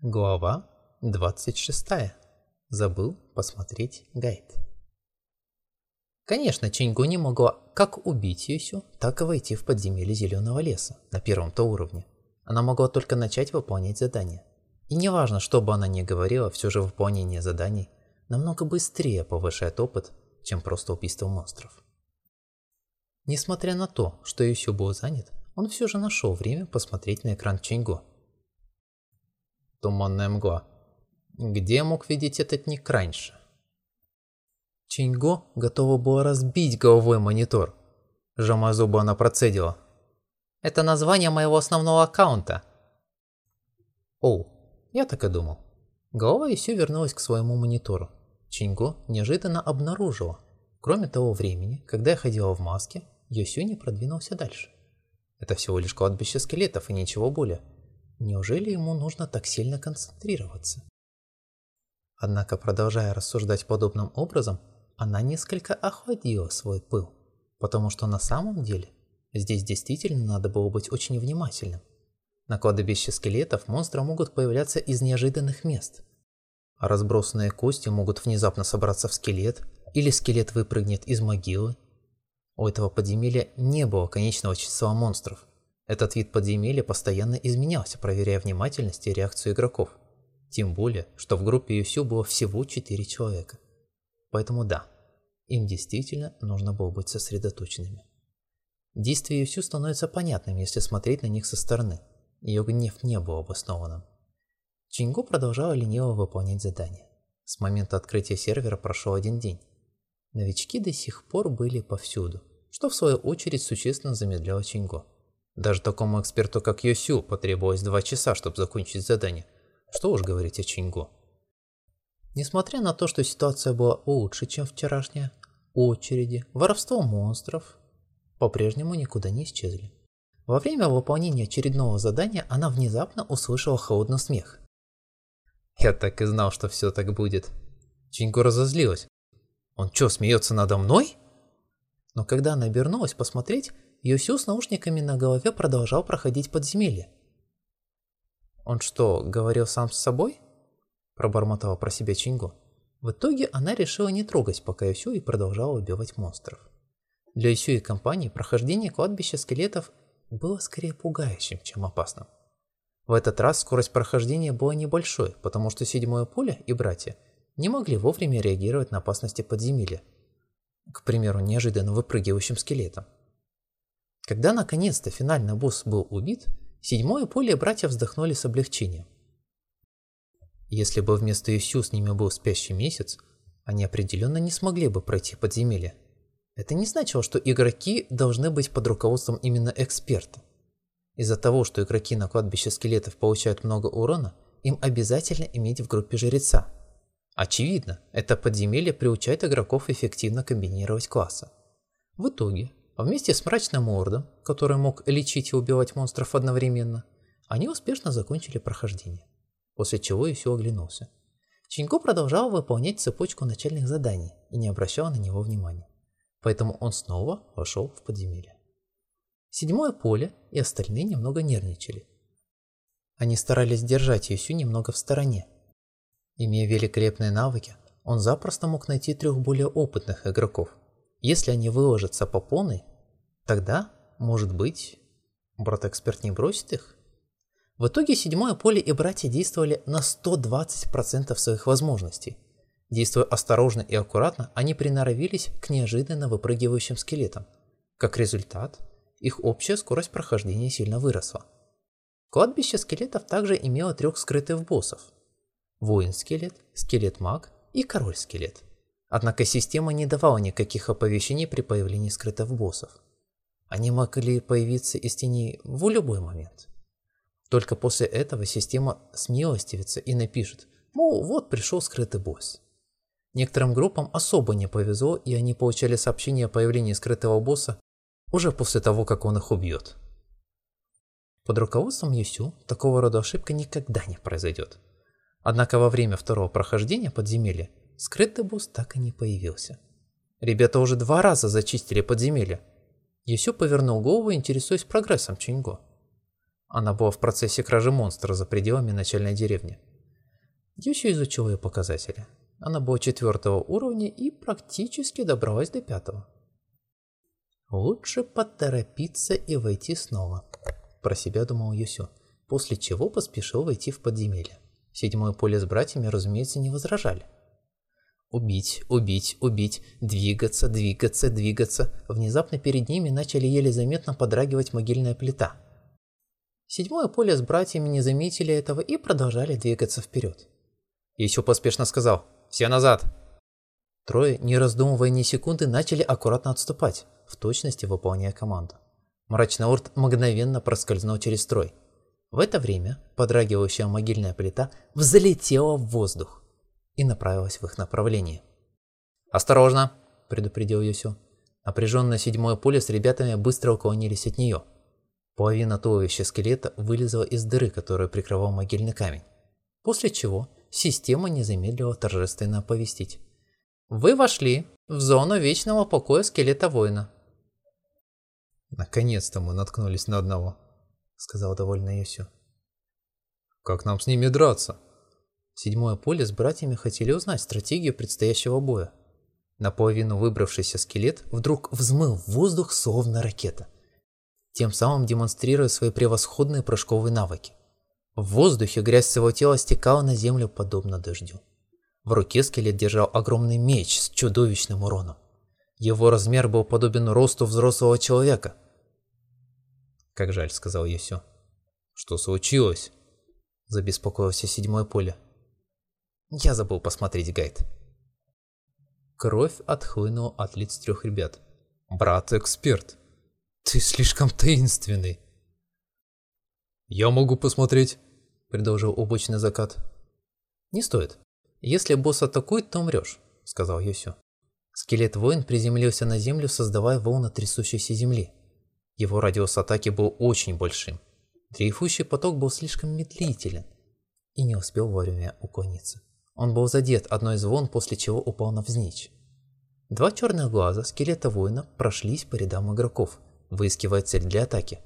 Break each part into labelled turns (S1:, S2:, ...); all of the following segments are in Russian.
S1: Глава 26. Забыл посмотреть гайд. Конечно, Чингу не могла как убить Юсю, так и войти в подземелье Зеленого леса на первом-то уровне. Она могла только начать выполнять задания. И неважно, что бы она ни говорила, все же выполнение заданий намного быстрее повышает опыт, чем просто убийство монстров. Несмотря на то, что Юсю был занят, он все же нашел время посмотреть на экран Чингу Туманная мгла. Где мог видеть этот ник раньше? Чинго готова была разбить головой монитор. Сжимая зубы, она процедила. Это название моего основного аккаунта. Оу, я так и думал. Голова Исю вернулась к своему монитору. Чинго неожиданно обнаружила. Кроме того времени, когда я ходила в маске, Йосю не продвинулся дальше. Это всего лишь кладбище скелетов и ничего более. Неужели ему нужно так сильно концентрироваться? Однако, продолжая рассуждать подобным образом, она несколько охладила свой пыл, потому что на самом деле здесь действительно надо было быть очень внимательным. На кладбище скелетов монстры могут появляться из неожиданных мест. А разбросанные кости могут внезапно собраться в скелет, или скелет выпрыгнет из могилы. У этого подземелья не было конечного числа монстров, этот вид подземелья постоянно изменялся, проверяя внимательность и реакцию игроков. Тем более, что в группе Юсю было всего 4 человека. Поэтому да, им действительно нужно было быть сосредоточенными. Действия Юсю становятся понятными, если смотреть на них со стороны. Ее гнев не был обоснованным. Чингу продолжала лениво выполнять задания. С момента открытия сервера прошел один день. Новички до сих пор были повсюду, что в свою очередь существенно замедляло Чингу. Даже такому эксперту, как Йосю, потребовалось два часа, чтобы закончить задание. Что уж говорить о Чингу. Несмотря на то, что ситуация была лучше, чем вчерашняя, очереди, воровство монстров по-прежнему никуда не исчезли. Во время выполнения очередного задания она внезапно услышала холодный смех. Я так и знал, что все так будет. Чингу разозлилась. Он что, смеется надо мной? Но когда она обернулась посмотреть, Юсю с наушниками на голове продолжал проходить подземелье. «Он что, говорил сам с собой?» Пробормотала про себя Чинго. В итоге она решила не трогать пока Юсю и продолжала убивать монстров. Для Юсю и компании прохождение кладбища скелетов было скорее пугающим, чем опасным. В этот раз скорость прохождения была небольшой, потому что седьмое поле и братья не могли вовремя реагировать на опасности подземелья. К примеру, неожиданно выпрыгивающим скелетом. Когда наконец-то финальный босс был убит, седьмое поле братья вздохнули с облегчением. Если бы вместо Исю с ними был спящий месяц, они определенно не смогли бы пройти подземелье. Это не значило, что игроки должны быть под руководством именно эксперта. Из-за того, что игроки на кладбище скелетов получают много урона, им обязательно иметь в группе жреца. Очевидно, это подземелье приучает игроков эффективно комбинировать классы. В итоге, вместе с мрачным ордом, который мог лечить и убивать монстров одновременно, они успешно закончили прохождение. После чего и все оглянулся. Чинько продолжал выполнять цепочку начальных заданий и не обращал на него внимания. Поэтому он снова вошел в подземелье. Седьмое поле и остальные немного нервничали. Они старались держать Юсю немного в стороне. Имея великолепные навыки, он запросто мог найти трех более опытных игроков. Если они выложатся по полной, Тогда, может быть, брат-эксперт не бросит их? В итоге седьмое поле и братья действовали на 120% своих возможностей. Действуя осторожно и аккуратно, они приноровились к неожиданно выпрыгивающим скелетам. Как результат, их общая скорость прохождения сильно выросла. Кладбище скелетов также имело трех скрытых боссов. Воин-скелет, скелет-маг и король-скелет. Однако система не давала никаких оповещений при появлении скрытых боссов. Они могли появиться из тени в любой момент. Только после этого система смилостивится и напишет, мол, вот пришел скрытый босс. Некоторым группам особо не повезло, и они получали сообщение о появлении скрытого босса уже после того, как он их убьет. Под руководством Юсю такого рода ошибка никогда не произойдет. Однако во время второго прохождения подземелья скрытый босс так и не появился. Ребята уже два раза зачистили подземелье, Есю повернул голову, интересуясь прогрессом Чинго. Она была в процессе кражи монстра за пределами начальной деревни. Юсю изучил ее показатели. Она была четвертого уровня и практически добралась до пятого. Лучше поторопиться и войти снова, про себя думал Юсю, после чего поспешил войти в подземелье. Седьмое поле с братьями, разумеется, не возражали. Убить, убить, убить, двигаться, двигаться, двигаться. Внезапно перед ними начали еле заметно подрагивать могильная плита. Седьмое поле с братьями не заметили этого и продолжали двигаться вперед. Еще поспешно сказал «Все назад!». Трое, не раздумывая ни секунды, начали аккуратно отступать, в точности выполняя команду. Мрачный орд мгновенно проскользнул через строй. В это время подрагивающая могильная плита взлетела в воздух и направилась в их направлении. «Осторожно!» – предупредил Юсю. Напряженное седьмое поле с ребятами быстро уклонились от нее. Половина туловища скелета вылезла из дыры, которую прикрывал могильный камень. После чего система не замедлила торжественно оповестить. «Вы вошли в зону вечного покоя скелета воина».
S2: «Наконец-то мы наткнулись на одного», — сказал довольно Юсю.
S1: «Как нам с ними драться?» Седьмое поле с братьями хотели узнать стратегию предстоящего боя. Наполовину выбравшийся скелет вдруг взмыл в воздух словно ракета, тем самым демонстрируя свои превосходные прыжковые навыки. В воздухе грязь своего тела стекала на землю подобно дождю. В руке скелет держал огромный меч с чудовищным уроном. Его размер был подобен росту взрослого человека.
S2: «Как жаль», — сказал Юсю.
S1: «Что случилось?» – забеспокоился седьмое поле. Я забыл посмотреть гайд. Кровь отхлынула от лиц трех ребят.
S2: «Брат-эксперт, ты слишком таинственный!» «Я могу посмотреть», — продолжил облачный закат.
S1: «Не стоит. Если босс атакует, то умрешь», — сказал Юсю. Скелет-воин приземлился на землю, создавая волны трясущейся земли. Его радиус атаки был очень большим. Дрейфующий поток был слишком медлителен и не успел вовремя уклониться. Он был задет одной из волн, после чего упал навзничь. Два черных глаза скелета воина прошлись по рядам игроков, выискивая цель для атаки.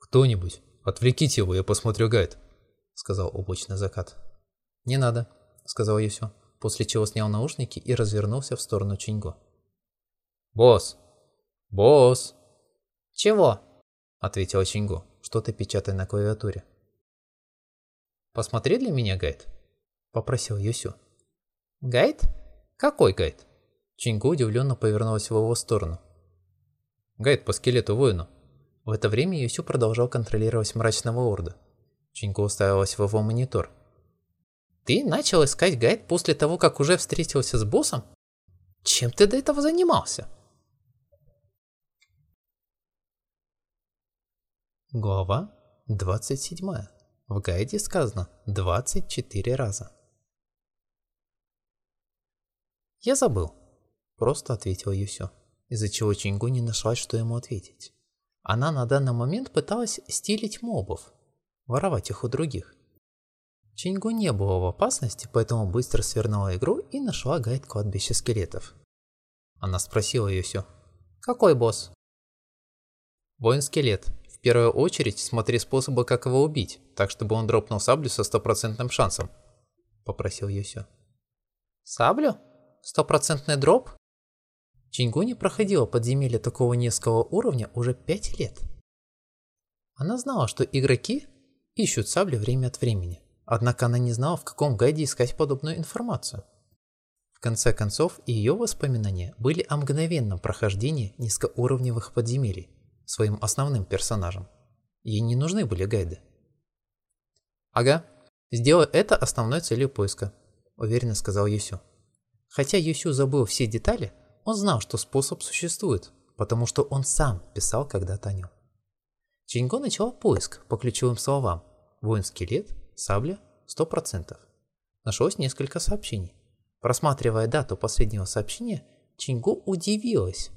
S2: «Кто-нибудь, отвлеките его, я посмотрю гайд», — сказал облачный закат.
S1: «Не надо», — сказал Юсю, после чего снял наушники и развернулся в сторону Чинго.
S2: «Босс! Босс!»
S1: «Чего?» — ответил Чинго, что-то печатая на клавиатуре. «Посмотри для меня гайд», – попросил Юсю. «Гайд? Какой гайд?» Чингу удивленно повернулась в его сторону.
S2: «Гайд по скелету воину».
S1: В это время Юсю продолжал контролировать мрачного орда. Чингу уставилась в его монитор. «Ты начал искать гайд после того, как уже встретился с боссом? Чем ты до этого занимался?» Глава 27. В гайде сказано 24 раза. «Я забыл», – просто ответила Юсю, из-за чего Чингу не нашла, что ему ответить. Она на данный момент пыталась стилить мобов, воровать их у других. Чингу не было в опасности, поэтому быстро свернула игру и нашла гайд кладбища скелетов. Она спросила Юсю, «Какой босс?» «Воин-скелет. В первую очередь смотри способы, как его убить, так чтобы он дропнул саблю со стопроцентным шансом», – попросил Юсю. «Саблю?» Стопроцентный дроп? Чингу не проходила подземелье такого низкого уровня уже 5 лет. Она знала, что игроки ищут сабли время от времени, однако она не знала, в каком гайде искать подобную информацию. В конце концов, ее воспоминания были о мгновенном прохождении низкоуровневых подземелий своим основным персонажем. Ей не нужны были гайды. «Ага, сделай это основной целью поиска», – уверенно сказал Юсю. Хотя Юсю забыл все детали, он знал, что способ существует, потому что он сам писал когда-то о нем. Чинго начал поиск по ключевым словам «воин-скелет», «сабля», «100%». Нашлось несколько сообщений. Просматривая дату последнего сообщения, Чинго удивилась.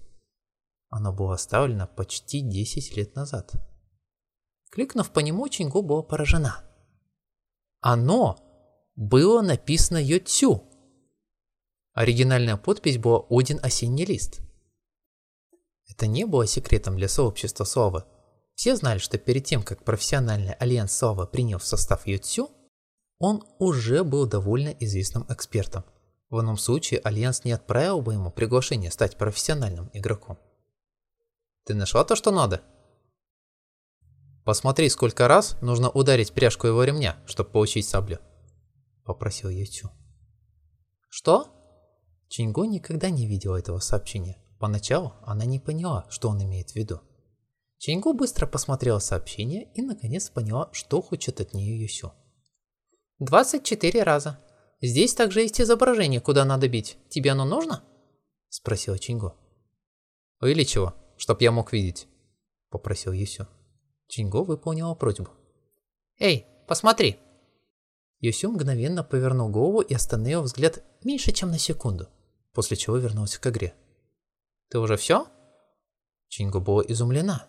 S1: Оно было оставлено почти 10 лет назад. Кликнув по нему, Чинго была поражена. Оно было написано Йоцю. Оригинальная подпись была «Один осенний лист». Это не было секретом для сообщества Славы. Все знали, что перед тем, как профессиональный альянс Славы принял в состав Е Сю, он уже был довольно известным экспертом. В ином случае Альянс не отправил бы ему приглашение стать профессиональным игроком. «Ты нашла то, что надо?» «Посмотри, сколько раз нужно ударить пряжку его ремня, чтобы получить саблю», – попросил Е Сю. «Что?» Чень Го никогда не видела этого сообщения. Поначалу она не поняла, что он имеет в виду. Чингу быстро посмотрела сообщение и наконец поняла, что хочет от нее Юсю. 24 раза. Здесь также есть изображение, куда надо бить. Тебе оно нужно? Спросила Чингу. Или чего, чтоб я мог видеть? Попросил Юсю. Чинго выполнила просьбу. Эй, посмотри! Юсю мгновенно повернул голову и остановил взгляд меньше, чем на секунду, после чего вернулся к игре. «Ты уже все?» Чинго была изумлена.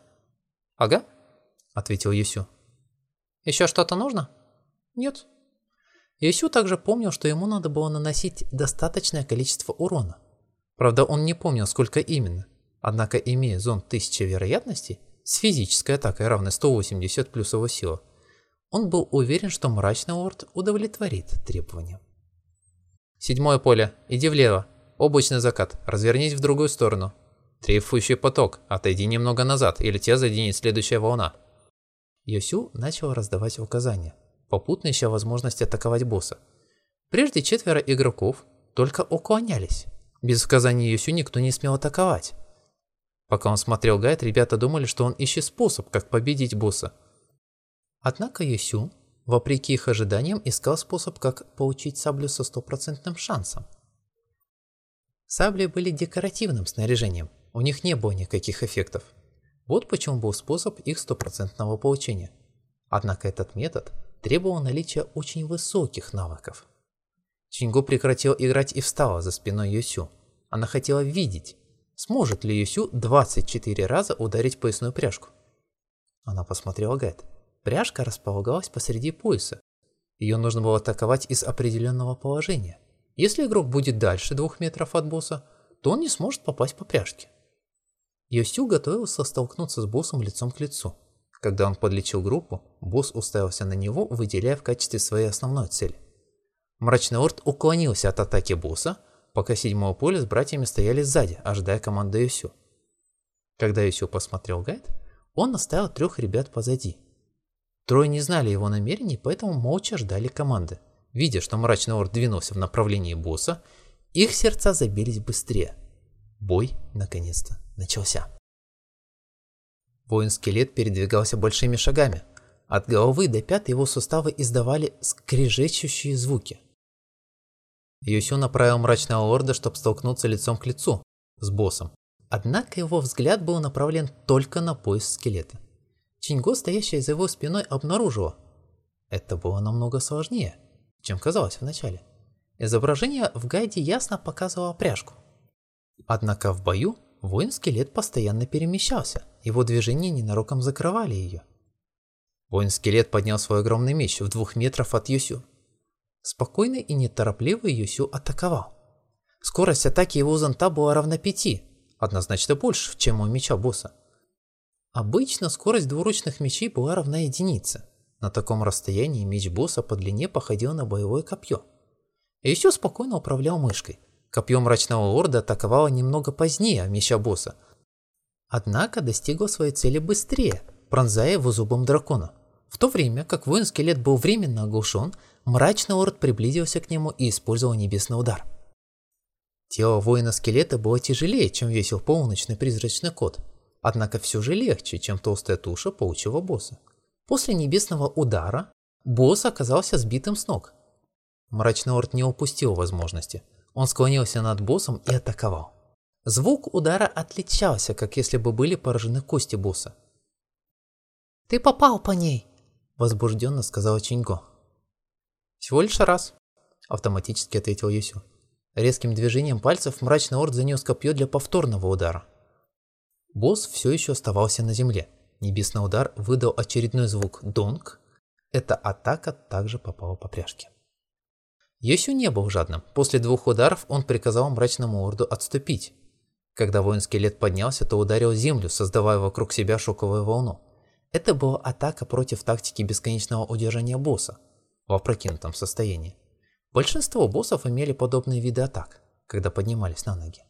S1: «Ага», — ответил Юсю. «Еще что-то нужно?» «Нет». Юсю также помнил, что ему надо было наносить достаточное количество урона. Правда, он не помнил, сколько именно. Однако, имея зон 1000 вероятностей, с физической атакой равной 180 плюс его сила, он был уверен, что мрачный орд удовлетворит требованиям. Седьмое поле. Иди влево. Облачный закат. Развернись в другую сторону. Трейфующий поток. Отойди немного назад, или тебя заденет следующая волна. Йосю начал раздавать указания, попутно ища возможность атаковать босса. Прежде четверо игроков только уклонялись. Без указаний Йосю никто не смел атаковать. Пока он смотрел гайд, ребята думали, что он ищет способ, как победить босса. Однако Йосю, вопреки их ожиданиям, искал способ, как получить саблю со стопроцентным шансом. Сабли были декоративным снаряжением, у них не было никаких эффектов. Вот почему был способ их стопроцентного получения. Однако этот метод требовал наличия очень высоких навыков. Чингу прекратил играть и встала за спиной Юсю. Она хотела видеть, сможет ли Юсю 24 раза ударить поясную пряжку. Она посмотрела гайд. Пряжка располагалась посреди пояса. Ее нужно было атаковать из определенного положения. Если игрок будет дальше двух метров от босса, то он не сможет попасть по пряжке. Йосю готовился столкнуться с боссом лицом к лицу. Когда он подлечил группу, босс уставился на него, выделяя в качестве своей основной цели. Мрачный Орд уклонился от атаки босса, пока седьмое поле с братьями стояли сзади, ожидая команды Йосю. Когда Йосю посмотрел гайд, он оставил трех ребят позади. Трое не знали его намерений, поэтому молча ждали команды. Видя, что мрачный орд двинулся в направлении босса, их сердца забились быстрее. Бой, наконец-то, начался. Воин-скелет передвигался большими шагами. От головы до пят его суставы издавали скрежещущие звуки. Юсю направил мрачного орда, чтобы столкнуться лицом к лицу с боссом. Однако его взгляд был направлен только на пояс скелета. Чинго, стоящая за его спиной, обнаружила. Это было намного сложнее чем казалось вначале. Изображение в гайде ясно показывало пряжку. Однако в бою воин-скелет постоянно перемещался, его движения ненароком закрывали ее. Воин-скелет поднял свой огромный меч в двух метров от Юсю. Спокойный и неторопливый Юсю атаковал. Скорость атаки его зонта была равна пяти, однозначно больше, чем у меча босса. Обычно скорость двуручных мечей была равна единице. На таком расстоянии меч босса по длине походил на боевое копье. И еще спокойно управлял мышкой. Копье мрачного лорда атаковало немного позднее меча босса. Однако достигло своей цели быстрее, пронзая его зубом дракона. В то время, как воин-скелет был временно оглушен, мрачный лорд приблизился к нему и использовал небесный удар. Тело воина-скелета было тяжелее, чем весил полуночный призрачный кот, однако все же легче, чем толстая туша паучьего босса. После небесного удара босс оказался сбитым с ног. Мрачный Орд не упустил возможности. Он склонился над боссом и атаковал. Звук удара отличался, как если бы были поражены кости босса. «Ты попал по ней!» – возбужденно сказала Чинго. «Всего лишь раз», – автоматически ответил Юсю. Резким движением пальцев мрачный орд занес копье для повторного удара. Босс все еще оставался на земле. Небесный удар выдал очередной звук «донг». Эта атака также попала по пряжке. Йосю не был жадным. После двух ударов он приказал мрачному орду отступить. Когда воинский лет поднялся, то ударил землю, создавая вокруг себя шоковую волну. Это была атака против тактики бесконечного удержания босса. в опрокинутом состоянии. Большинство боссов имели подобные виды атак, когда поднимались на ноги.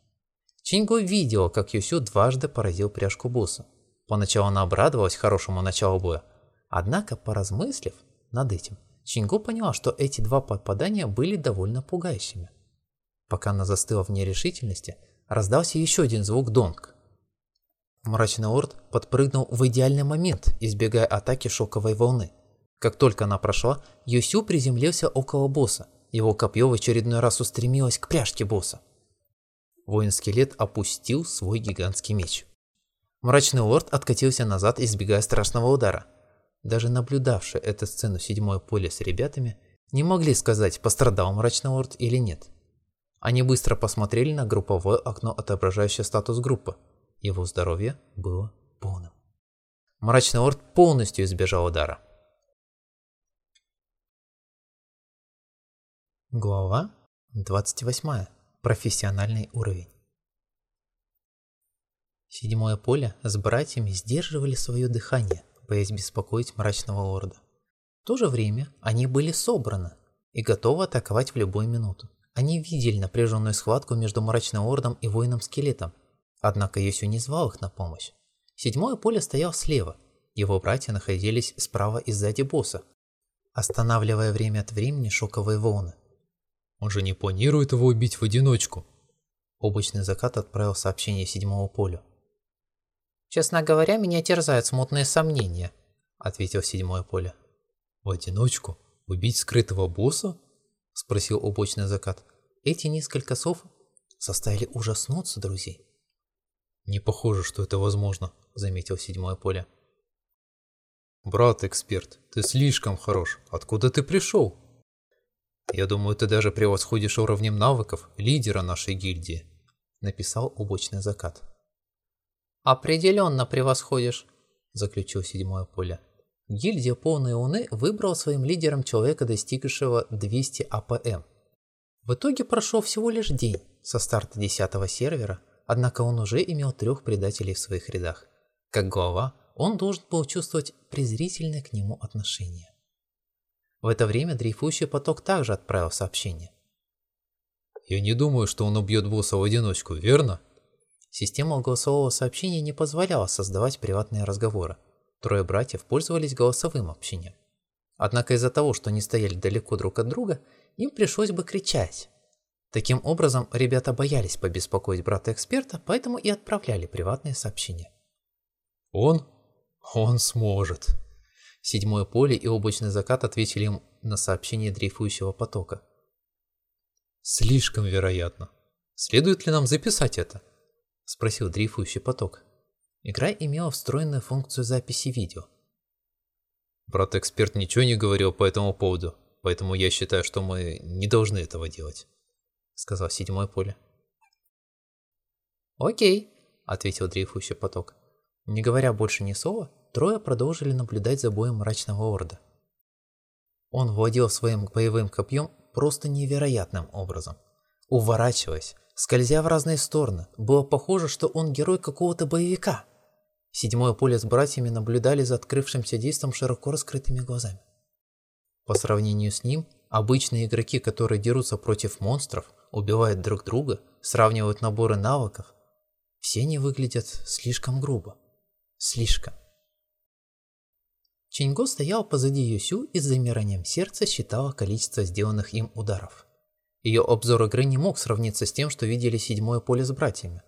S1: Чингу видел, как Юсю дважды поразил пряжку босса. Поначалу она обрадовалась хорошему началу боя, однако, поразмыслив над этим, Чингу поняла, что эти два попадания были довольно пугающими. Пока она застыла в нерешительности, раздался еще один звук донг. Мрачный орд подпрыгнул в идеальный момент, избегая атаки шоковой волны. Как только она прошла, Юсю приземлился около босса. Его копье в очередной раз устремилось к пряжке босса. Воин-скелет опустил свой гигантский меч. Мрачный лорд откатился назад, избегая страшного удара. Даже наблюдавшие эту сцену седьмое поле с ребятами не могли сказать, пострадал мрачный лорд или нет. Они быстро посмотрели на групповое окно, отображающее статус группы. Его здоровье было полным. Мрачный лорд полностью избежал удара. Глава 28. Профессиональный уровень. Седьмое поле с братьями сдерживали свое дыхание, боясь беспокоить мрачного лорда. В то же время они были собраны и готовы атаковать в любую минуту. Они видели напряженную схватку между мрачным лордом и воином-скелетом, однако Йосю не звал их на помощь. Седьмое поле стоял слева, его братья находились справа и сзади босса, останавливая время от времени шоковые волны.
S2: Он же не планирует его убить в одиночку.
S1: Облачный закат отправил сообщение седьмому полю. «Честно говоря, меня терзают смутные сомнения», — ответил седьмое поле.
S2: «В одиночку? Убить скрытого босса?» — спросил облачный закат.
S1: Эти несколько слов заставили ужаснуться друзей.
S2: «Не похоже, что это возможно», — заметил седьмое поле. «Брат-эксперт, ты слишком хорош. Откуда ты пришел?» «Я думаю, ты даже превосходишь уровнем навыков лидера нашей гильдии», — написал облачный закат.
S1: «Определенно превосходишь», — заключил седьмое поле. Гильдия Полной Луны выбрала своим лидером человека, достигшего 200 АПМ. В итоге прошел всего лишь день со старта 10 сервера, однако он уже имел трех предателей в своих рядах. Как глава, он должен был чувствовать презрительное к нему отношение. В это время дрейфующий поток также отправил сообщение.
S2: «Я не думаю, что он убьет босса в одиночку, верно?»
S1: Система голосового сообщения не позволяла создавать приватные разговоры. Трое братьев пользовались голосовым общением. Однако из-за того, что они стояли далеко друг от друга, им пришлось бы кричать. Таким образом, ребята боялись побеспокоить брата-эксперта, поэтому и отправляли приватные сообщения.
S2: «Он? Он сможет!»
S1: Седьмое поле и облачный закат ответили им на сообщение дрейфующего потока.
S2: «Слишком вероятно. Следует ли нам записать это?» – спросил дрейфующий поток.
S1: Игра имела встроенную функцию записи видео.
S2: Брат-эксперт ничего не говорил по этому поводу, поэтому я считаю, что мы не должны этого делать, сказал седьмое поле.
S1: Окей, ответил дрейфующий поток. Не говоря больше ни слова, Трое продолжили наблюдать за боем мрачного орда. Он владел своим боевым копьем просто невероятным образом. Уворачиваясь, скользя в разные стороны, было похоже, что он герой какого-то боевика. Седьмое поле с братьями наблюдали за открывшимся действом широко раскрытыми глазами. По сравнению с ним, обычные игроки, которые дерутся против монстров, убивают друг друга, сравнивают наборы навыков, все они выглядят слишком грубо. Слишком. Чиньго стоял позади Юсю и с замиранием сердца считала количество сделанных им ударов. Ее обзор игры не мог сравниться с тем, что видели седьмое поле с братьями.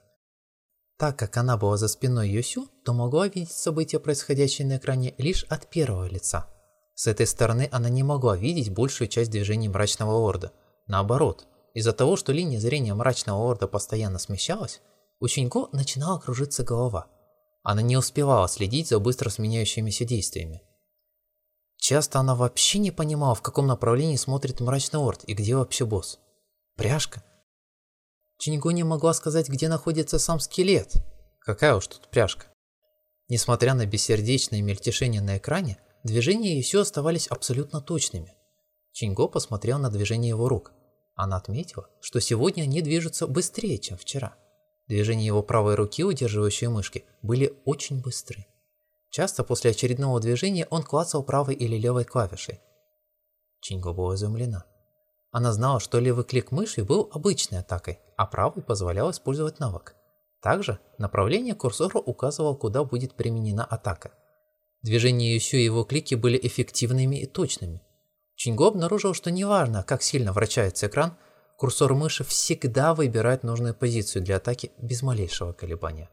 S1: Так как она была за спиной Юсю, то могла видеть события, происходящие на экране, лишь от первого лица. С этой стороны она не могла видеть большую часть движений Мрачного Лорда. Наоборот, из-за того, что линия зрения Мрачного Лорда постоянно смещалась, у Чиньго начинала кружиться голова. Она не успевала следить за быстро сменяющимися действиями. Часто она вообще не понимала, в каком направлении смотрит мрачный орд и где вообще босс. Пряжка? Чиньгу не могла сказать, где находится сам скелет. Какая уж тут пряжка. Несмотря на бессердечное мельтешение на экране, движения еще оставались абсолютно точными. Чинго посмотрел на движение его рук. Она отметила, что сегодня они движутся быстрее, чем вчера. Движения его правой руки, удерживающей мышки, были очень быстры. Часто после очередного движения он клацал правой или левой клавишей. Чинго была изумлена. Она знала, что левый клик мыши был обычной атакой, а правый позволял использовать навык. Также направление курсора указывало, куда будет применена атака. Движения Юсю и его клики были эффективными и точными. Чинго обнаружил, что неважно, как сильно вращается экран, курсор мыши всегда выбирает нужную позицию для атаки без малейшего колебания.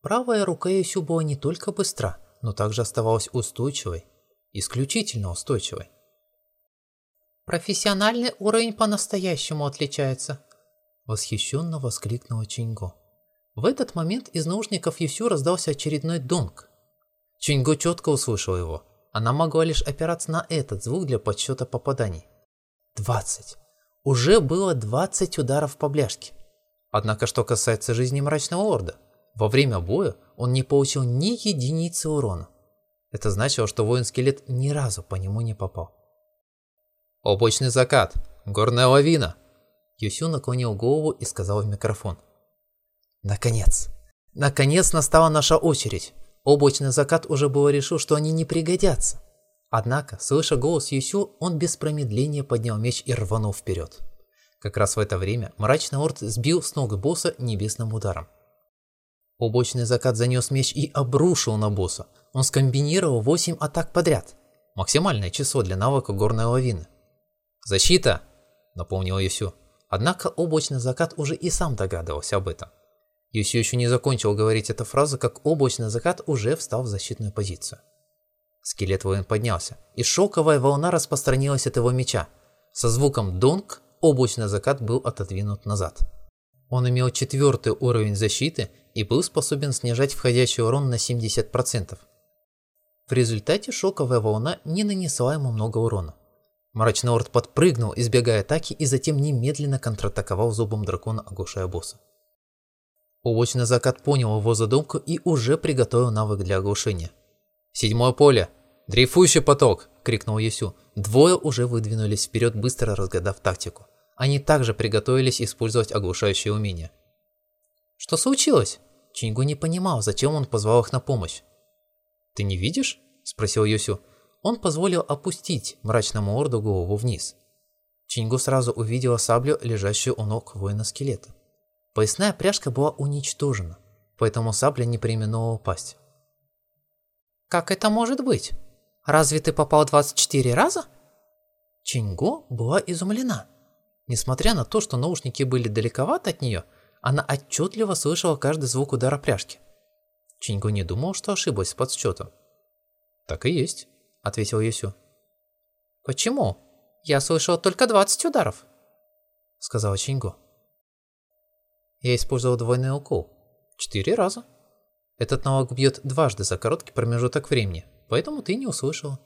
S1: Правая рука Юсю была не только быстра, но также оставалась устойчивой, исключительно устойчивой. «Профессиональный уровень по-настоящему отличается», – восхищенно воскликнула Чинго. В этот момент из наушников Юсю раздался очередной донг. Чинго четко услышал его. Она могла лишь опираться на этот звук для подсчета попаданий. 20. Уже было 20 ударов по бляшке. Однако, что касается жизни Мрачного Орда, во время боя он не получил ни единицы урона. Это значило, что воин-скелет ни разу по нему не попал.
S2: «Облачный закат! Горная лавина!»
S1: Юсю наклонил голову и сказал в микрофон. «Наконец! Наконец настала наша очередь! Облачный закат уже было решил, что они не пригодятся. Однако, слыша голос Юсю, он без промедления поднял меч и рванул вперед. Как раз в это время мрачный орд сбил с ног босса небесным ударом. Облачный закат занес меч и обрушил на босса. Он скомбинировал 8 атак подряд. Максимальное число для навыка горной лавины.
S2: «Защита!» – напомнил Юсю.
S1: Однако облачный закат уже и сам догадывался об этом. Юсю еще не закончил говорить эту фразу, как облачный закат уже встал в защитную позицию. Скелет воин поднялся, и шоковая волна распространилась от его меча. Со звуком «донг» облачный закат был отодвинут назад. Он имел четвертый уровень защиты и был способен снижать входящий урон на 70%. В результате шоковая волна не нанесла ему много урона. Мрачный орд подпрыгнул, избегая атаки, и затем немедленно контратаковал зубом дракона, оглушая босса. Облачный закат понял его задумку и уже приготовил навык для оглушения.
S2: «Седьмое поле! Дрейфующий поток!» – крикнул Юсю.
S1: Двое уже выдвинулись вперед, быстро разгадав тактику. Они также приготовились использовать оглушающие умения. Что случилось? Чингу не понимал, зачем он позвал их на помощь. «Ты не видишь?» – спросил Юсю. Он позволил опустить мрачному орду голову вниз. Чингу сразу увидела саблю, лежащую у ног воина-скелета. Поясная пряжка была уничтожена, поэтому сабля не применула упасть. «Как это может быть? Разве ты попал 24 раза?» Чинго была изумлена. Несмотря на то, что наушники были далековато от нее, она отчетливо слышала каждый звук удара пряжки. Чинго не думал, что ошиблась с подсчетом.
S2: «Так и есть»,
S1: ответил Юсю. Почему? Я слышал только 20 ударов, сказала Чинго. Я использовал двойной укол. Четыре раза. Этот навык бьет дважды за короткий промежуток времени, поэтому ты не услышала.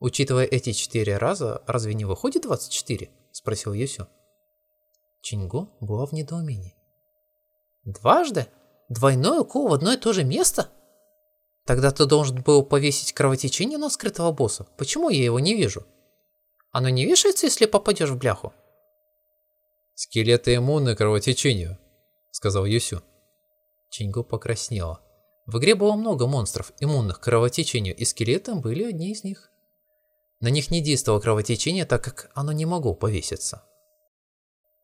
S1: Учитывая эти четыре раза, разве не выходит 24? Спросил Юсю. Чинго была в недоумении. Дважды? Двойной укол в одно и то же место? Тогда ты должен был повесить кровотечение на скрытого босса. Почему я его не вижу? Оно не вешается, если попадешь в бляху?
S2: Скелеты иммунны кровотечению, сказал Юсю.
S1: Чингу покраснела. В игре было много монстров, иммунных к кровотечению, и скелеты были одни из них. На них не действовало кровотечение, так как оно не могло повеситься.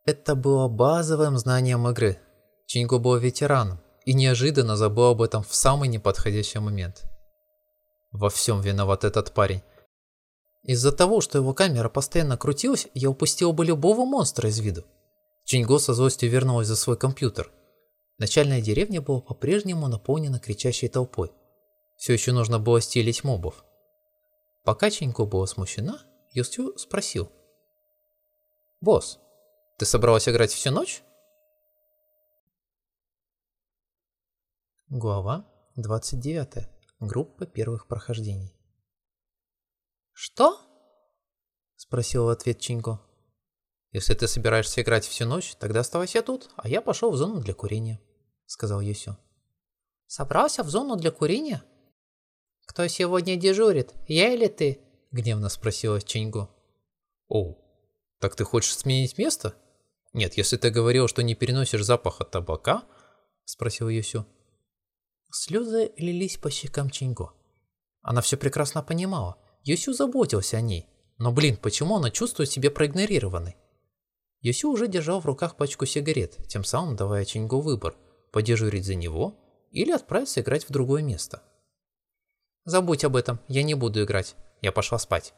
S1: Это было базовым знанием игры. Чингу был ветераном, и неожиданно забыл об этом в самый неподходящий момент. Во всем виноват этот парень. Из-за того, что его камера постоянно крутилась, я упустил бы любого монстра из виду. Чинго со злостью вернулась за свой компьютер. Начальная деревня была по-прежнему наполнена кричащей толпой. Все еще нужно было стелить мобов. Пока Чинго была смущена, Юстю спросил. «Босс, ты собралась играть всю ночь?» Глава 29. Группа первых прохождений. «Что?» – спросил в ответ Чинго. «Если ты собираешься играть всю ночь, тогда оставайся тут, а я пошел в зону для курения», – сказал Юсю. «Собрался в зону для курения?» «Кто сегодня дежурит, я или ты?» – гневно спросила Чинго.
S2: «Оу, так ты хочешь сменить место?» «Нет, если ты говорил, что не переносишь запаха табака», – спросил Юсю.
S1: Слезы лились по щекам Чинго. Она все прекрасно понимала. Юсю заботился о ней. Но блин, почему она чувствует себя проигнорированной? Юсю уже держал в руках пачку сигарет, тем самым давая Чиньго выбор – подежурить за него или отправиться играть в другое место. «Забудь об этом, я не буду играть, я пошла спать».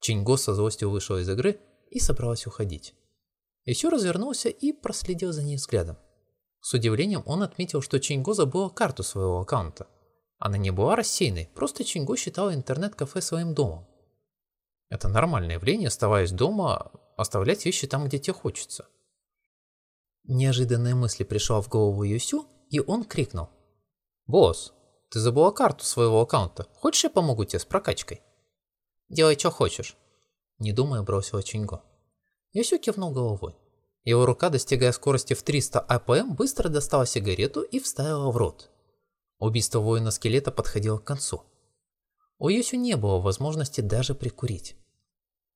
S1: Чиньго со злостью вышел из игры и собралась уходить. Юсю развернулся и проследил за ней взглядом. С удивлением он отметил, что Чиньго забыла карту своего аккаунта. Она не была рассеянной, просто Чиньго считала интернет-кафе своим домом. Это нормальное явление, оставаясь дома, оставлять вещи там, где тебе хочется. Неожиданная мысль пришла в голову Е Сю, и он крикнул. «Босс, ты забыла карту своего аккаунта. Хочешь, я помогу тебе с прокачкой?» «Делай, что хочешь», – не думая бросила Чень Го. Е Сю кивнул головой. Его рука, достигая скорости в 300 АПМ, быстро достала сигарету и вставила в рот. Убийство воина-скелета подходило к концу. У Е Сю не было возможности даже прикурить.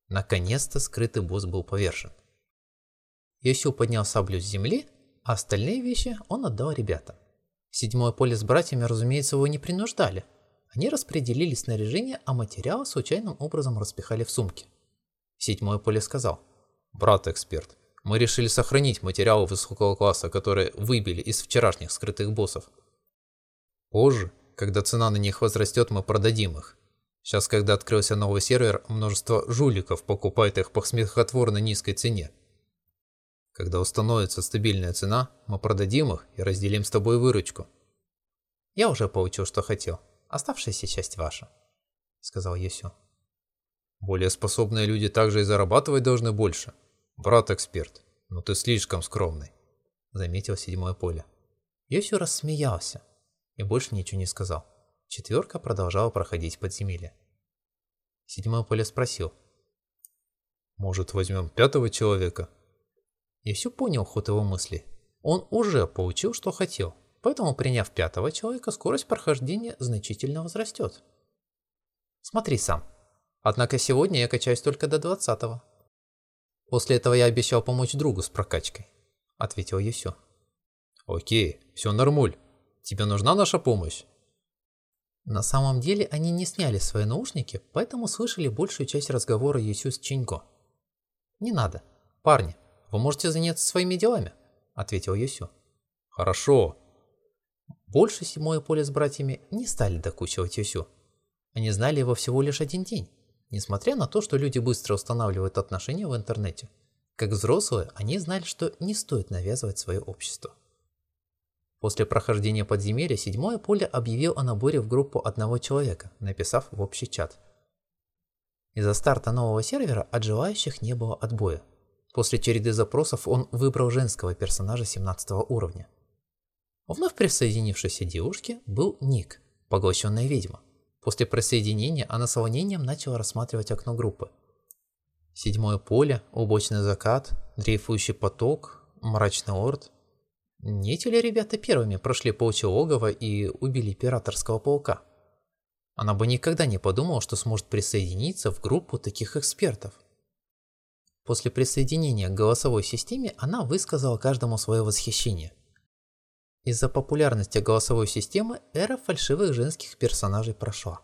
S1: Наконец-то скрытый босс был повержен. Йосю поднял саблю с земли, а остальные вещи он отдал ребятам. Седьмое поле с братьями, разумеется, его не принуждали. Они распределили снаряжение, а материалы случайным образом распихали в сумки. Седьмое поле сказал. «Брат-эксперт, мы решили сохранить материалы высокого класса, которые выбили из вчерашних скрытых боссов. Позже, когда цена на них возрастет, мы продадим их. Сейчас, когда открылся новый сервер, множество жуликов покупает их по смехотворно низкой цене. Когда установится стабильная цена, мы продадим их и разделим с тобой выручку. Я уже получил, что хотел. Оставшаяся часть ваша, сказал Есю. Более способные люди также и зарабатывать должны больше. Брат-эксперт, но ты слишком скромный, заметил седьмое поле. Есю рассмеялся и больше ничего не сказал. Четверка продолжала проходить подземелье. Седьмое поле спросил. «Может, возьмем пятого человека?» Я все понял ход его мысли. Он уже получил, что хотел, поэтому, приняв пятого человека, скорость прохождения значительно возрастет. Смотри сам. Однако сегодня я качаюсь только до двадцатого. После этого я обещал помочь другу с прокачкой, ответил Юсю. Окей, все нормуль. Тебе нужна наша помощь? На самом деле они не сняли свои наушники, поэтому слышали большую часть разговора Юсю с Чинько. «Не надо. Парни, вы можете заняться своими делами», — ответил Юсю. «Хорошо». Больше седьмое поле с братьями не стали докучивать Юсю. Они знали его всего лишь один день, несмотря на то, что люди быстро устанавливают отношения в интернете. Как взрослые, они знали, что не стоит навязывать свое общество. После прохождения подземелья седьмое поле объявил о наборе в группу одного человека, написав в общий чат. Из-за старта нового сервера от желающих не было отбоя. После череды запросов он выбрал женского персонажа 17 уровня. У вновь присоединившейся девушки был Ник, поглощенная ведьма. После присоединения она с волнением начала рассматривать окно группы. Седьмое поле, убочный закат, дрейфующий поток, мрачный орд, не эти ли ребята первыми прошли паучье логово и убили императорского паука? Она бы никогда не подумала, что сможет присоединиться в группу таких экспертов. После присоединения к голосовой системе она высказала каждому свое восхищение. Из-за популярности голосовой системы эра фальшивых женских персонажей прошла.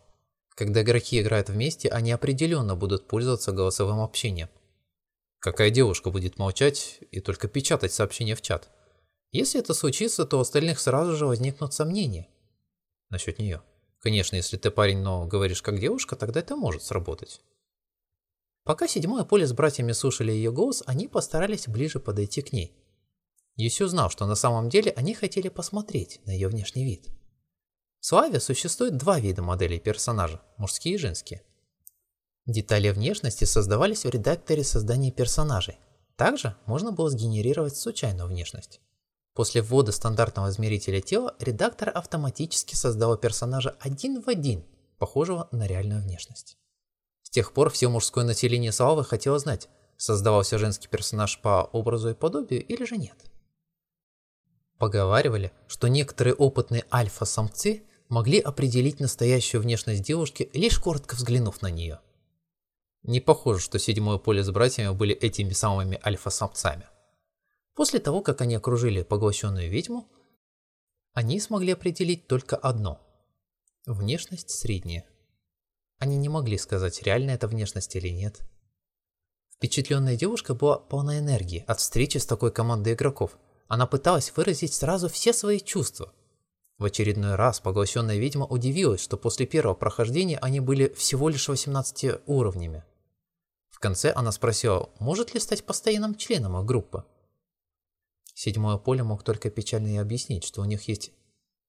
S1: Когда игроки играют вместе, они определенно будут пользоваться голосовым общением. Какая девушка будет молчать и только печатать сообщения в чат? Если это случится, то у остальных сразу же возникнут сомнения насчет нее. Конечно, если ты парень, но говоришь как девушка, тогда это может сработать. Пока седьмое поле с братьями слушали ее голос, они постарались ближе подойти к ней. Юсю знал, что на самом деле они хотели посмотреть на ее внешний вид. В Славе существует два вида моделей персонажа – мужские и женские. Детали внешности создавались в редакторе создания персонажей. Также можно было сгенерировать случайную внешность. После ввода стандартного измерителя тела редактор автоматически создал персонажа один в один, похожего на реальную внешность. С тех пор все мужское население Славы хотело знать, создавался женский персонаж по образу и подобию или же нет. Поговаривали, что некоторые опытные альфа-самцы могли определить настоящую внешность девушки, лишь коротко взглянув на нее. Не похоже, что седьмое поле с братьями были этими самыми альфа-самцами. После того, как они окружили поглощенную ведьму, они смогли определить только одно – внешность средняя. Они не могли сказать, реально это внешность или нет. Впечатленная девушка была полна энергии от встречи с такой командой игроков. Она пыталась выразить сразу все свои чувства. В очередной раз поглощенная ведьма удивилась, что после первого прохождения они были всего лишь 18 уровнями. В конце она спросила, может ли стать постоянным членом их группы. Седьмое поле мог только печально ей объяснить, что у них есть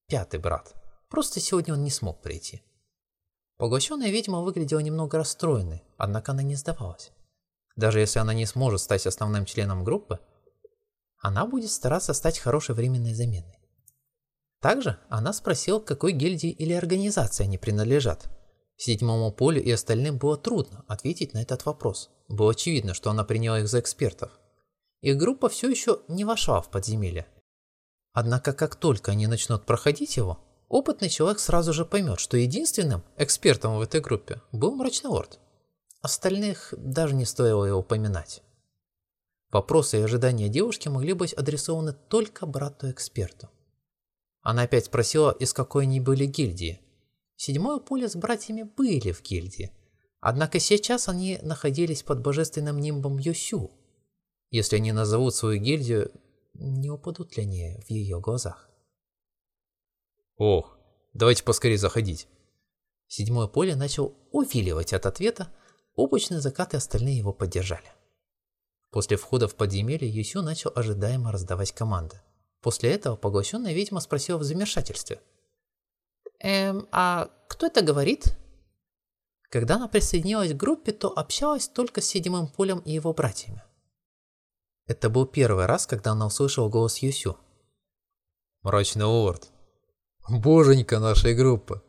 S1: пятый брат. Просто сегодня он не смог прийти. Поглощенная ведьма выглядела немного расстроенной, однако она не сдавалась. Даже если она не сможет стать основным членом группы, она будет стараться стать хорошей временной заменой. Также она спросила, к какой гильдии или организации они принадлежат. Седьмому полю и остальным было трудно ответить на этот вопрос. Было очевидно, что она приняла их за экспертов. Их группа все еще не вошла в подземелье. Однако, как только они начнут проходить его, опытный человек сразу же поймет, что единственным экспертом в этой группе был Мрачный Лорд. Остальных даже не стоило его упоминать. Вопросы и ожидания девушки могли быть адресованы только брату-эксперту. Она опять спросила, из какой они были гильдии. Седьмое поле с братьями были в гильдии, однако сейчас они находились под божественным нимбом Юсю. Если они назовут свою гильдию, не упадут ли они в ее глазах?
S2: Ох, давайте поскорее заходить.
S1: Седьмое поле начал увиливать от ответа, Облачный закат и остальные его поддержали. После входа в подземелье Юсю начал ожидаемо раздавать команды. После этого поглощенная ведьма спросила в замешательстве. «Эм, а кто это говорит?» Когда она присоединилась к группе, то общалась только с седьмым полем и его братьями. Это был первый раз, когда она услышала голос Юсю.
S2: «Мрачный лорд, боженька нашей группы!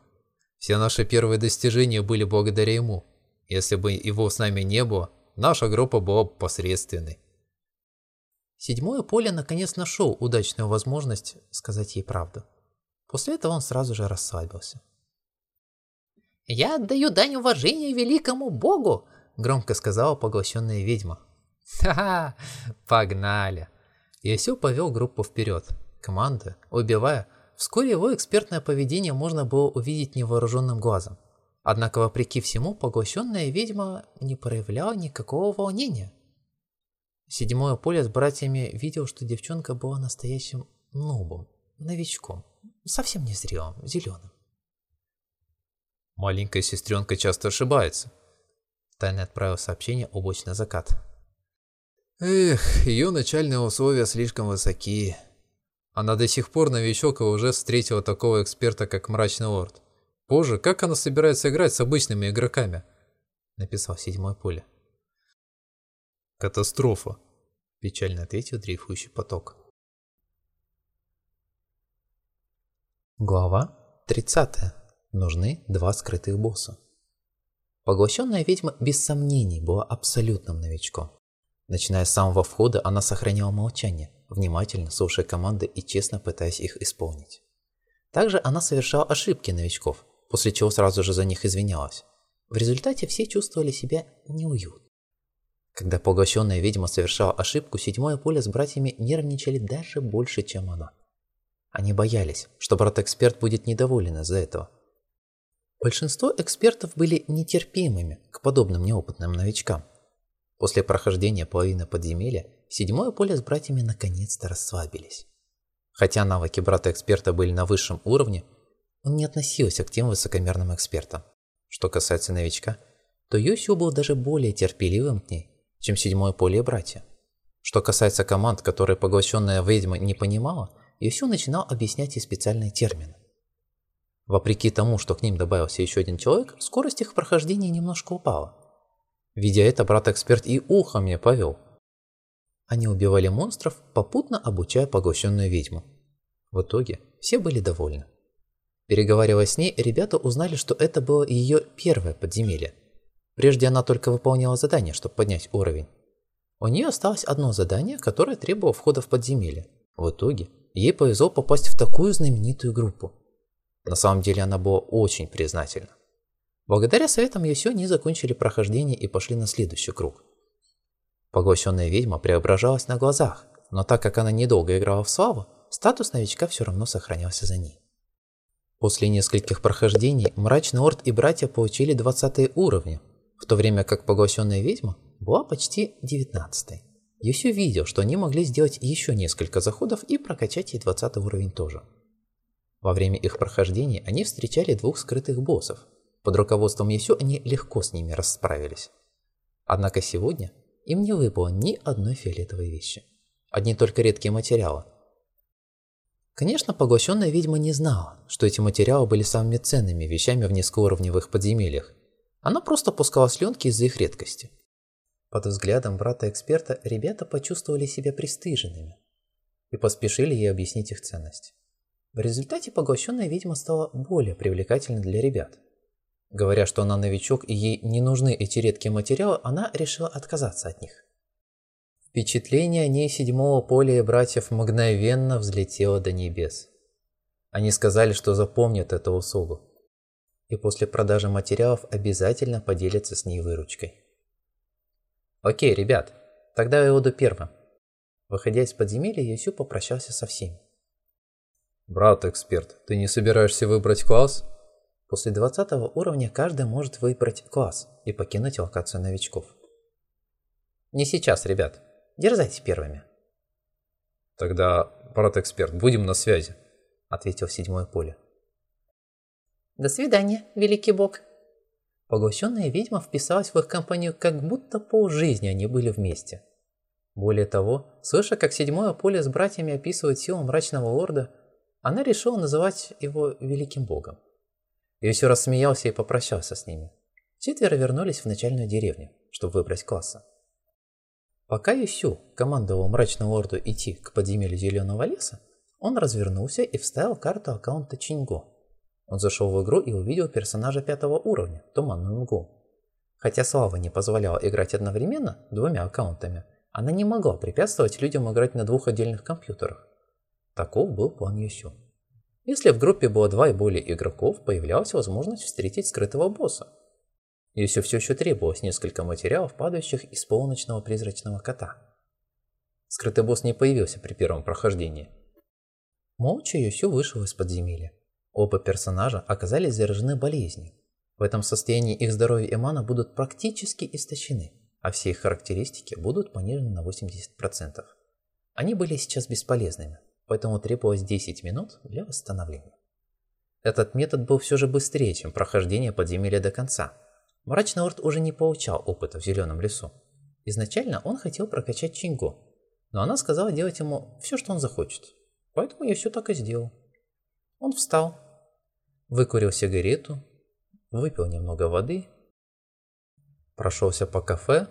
S2: Все наши первые достижения были благодаря ему. Если бы его с нами не было, наша группа была бы посредственной.
S1: Седьмое поле наконец нашел удачную возможность сказать ей правду. После этого он сразу же расслабился. «Я отдаю дань уважения великому богу!» – громко сказала поглощенная ведьма. «Ха-ха! Погнали!» Ясю повел группу вперед. Команда, убивая, вскоре его экспертное поведение можно было увидеть невооруженным глазом. Однако, вопреки всему, поглощенная ведьма не проявляла никакого волнения. Седьмое поле с братьями видел, что девчонка была настоящим нубом, новичком, совсем незрелым, зеленым.
S2: Маленькая сестренка часто ошибается.
S1: Тайно отправил сообщение облачный закат.
S2: Эх, ее начальные условия слишком высоки. Она до сих пор новичок и уже встретила такого эксперта, как Мрачный Лорд. Позже, как она собирается играть с обычными игроками? Написал седьмое поле.
S1: Катастрофа, печально ответил дрейфующий поток. Глава 30. Нужны два скрытых босса. Поглощенная ведьма без сомнений была абсолютным новичком. Начиная с самого входа, она сохраняла молчание, внимательно слушая команды и честно пытаясь их исполнить. Также она совершала ошибки новичков, после чего сразу же за них извинялась. В результате все чувствовали себя неуютно. Когда поглощенная ведьма совершала ошибку, седьмое поле с братьями нервничали даже больше, чем она. Они боялись, что брат-эксперт будет недоволен из-за этого. Большинство экспертов были нетерпимыми к подобным неопытным новичкам. После прохождения половины подземелья, седьмое поле с братьями наконец-то расслабились. Хотя навыки брата-эксперта были на высшем уровне, он не относился к тем высокомерным экспертам. Что касается новичка, то Йосио был даже более терпеливым к ней, чем седьмое поле братья. Что касается команд, которые поглощенная ведьма не понимала, Йосио начинал объяснять ей специальные термины. Вопреки тому, что к ним добавился еще один человек, скорость их прохождения немножко упала. Видя это, брат-эксперт и ухом мне повел. Они убивали монстров, попутно обучая поглощенную ведьму. В итоге все были довольны. Переговаривая с ней, ребята узнали, что это было ее первое подземелье. Прежде она только выполняла задание, чтобы поднять уровень. У нее осталось одно задание, которое требовало входа в подземелье. В итоге ей повезло попасть в такую знаменитую группу. На самом деле она была очень признательна. Благодаря советам Йосё они закончили прохождение и пошли на следующий круг. Поглощенная ведьма преображалась на глазах, но так как она недолго играла в славу, статус новичка все равно сохранялся за ней. После нескольких прохождений Мрачный Орд и братья получили 20 уровни, в то время как Поглощенная Ведьма была почти 19 -й. Юсю видел, что они могли сделать еще несколько заходов и прокачать ей 20 уровень тоже. Во время их прохождения они встречали двух скрытых боссов. Под руководством Юсю они легко с ними расправились. Однако сегодня им не выпало ни одной фиолетовой вещи. Одни только редкие материалы. Конечно, поглощенная ведьма не знала, что эти материалы были самыми ценными вещами в низкоуровневых подземельях. Она просто пускала слюнки из-за их редкости. Под взглядом брата-эксперта ребята почувствовали себя пристыженными и поспешили ей объяснить их ценность. В результате поглощенная ведьма стала более привлекательной для ребят. Говоря, что она новичок и ей не нужны эти редкие материалы, она решила отказаться от них. Впечатление о ней седьмого поля и братьев мгновенно взлетело до небес. Они сказали, что запомнят эту услугу. И после продажи материалов обязательно поделятся с ней выручкой. «Окей, ребят, тогда я буду первым». Выходя из подземелья, Юсю попрощался со всеми.
S2: «Брат-эксперт, ты не собираешься выбрать класс?»
S1: После 20 уровня каждый может выбрать класс и покинуть локацию новичков. «Не сейчас, ребят. Дерзайте первыми».
S2: «Тогда, брат-эксперт, будем на связи», — ответил седьмое поле.
S3: «До свидания, великий бог»,
S1: Поглощенная ведьма вписалась в их компанию, как будто полжизни они были вместе. Более того, слыша, как седьмое поле с братьями описывает силу мрачного лорда, она решила называть его Великим Богом. Юсю рассмеялся и попрощался с ними. Четверо вернулись в начальную деревню, чтобы выбрать класса. Пока Юсю командовал мрачному лорду идти к подземелью Зеленого леса, он развернулся и вставил карту аккаунта Чинго, он зашел в игру и увидел персонажа пятого уровня, Туманную Мгу. Хотя Слава не позволяла играть одновременно двумя аккаунтами, она не могла препятствовать людям играть на двух отдельных компьютерах. Таков был план Юсю. Если в группе было два и более игроков, появлялась возможность встретить скрытого босса. Юсю все еще требовалось несколько материалов, падающих из полуночного призрачного кота. Скрытый босс не появился при первом прохождении. Молча Юсю вышел из подземелья. Оба персонажа оказались заражены болезнью. В этом состоянии их здоровье и мана будут практически истощены, а все их характеристики будут понижены на 80%. Они были сейчас бесполезными, поэтому требовалось 10 минут для восстановления. Этот метод был все же быстрее, чем прохождение подземелья до конца. Мрачный Орд уже не получал опыта в Зеленом лесу. Изначально он хотел прокачать Чинго, но она сказала делать ему все, что он захочет. Поэтому я все так и сделал. Он встал, выкурил сигарету, выпил немного воды, прошелся по кафе,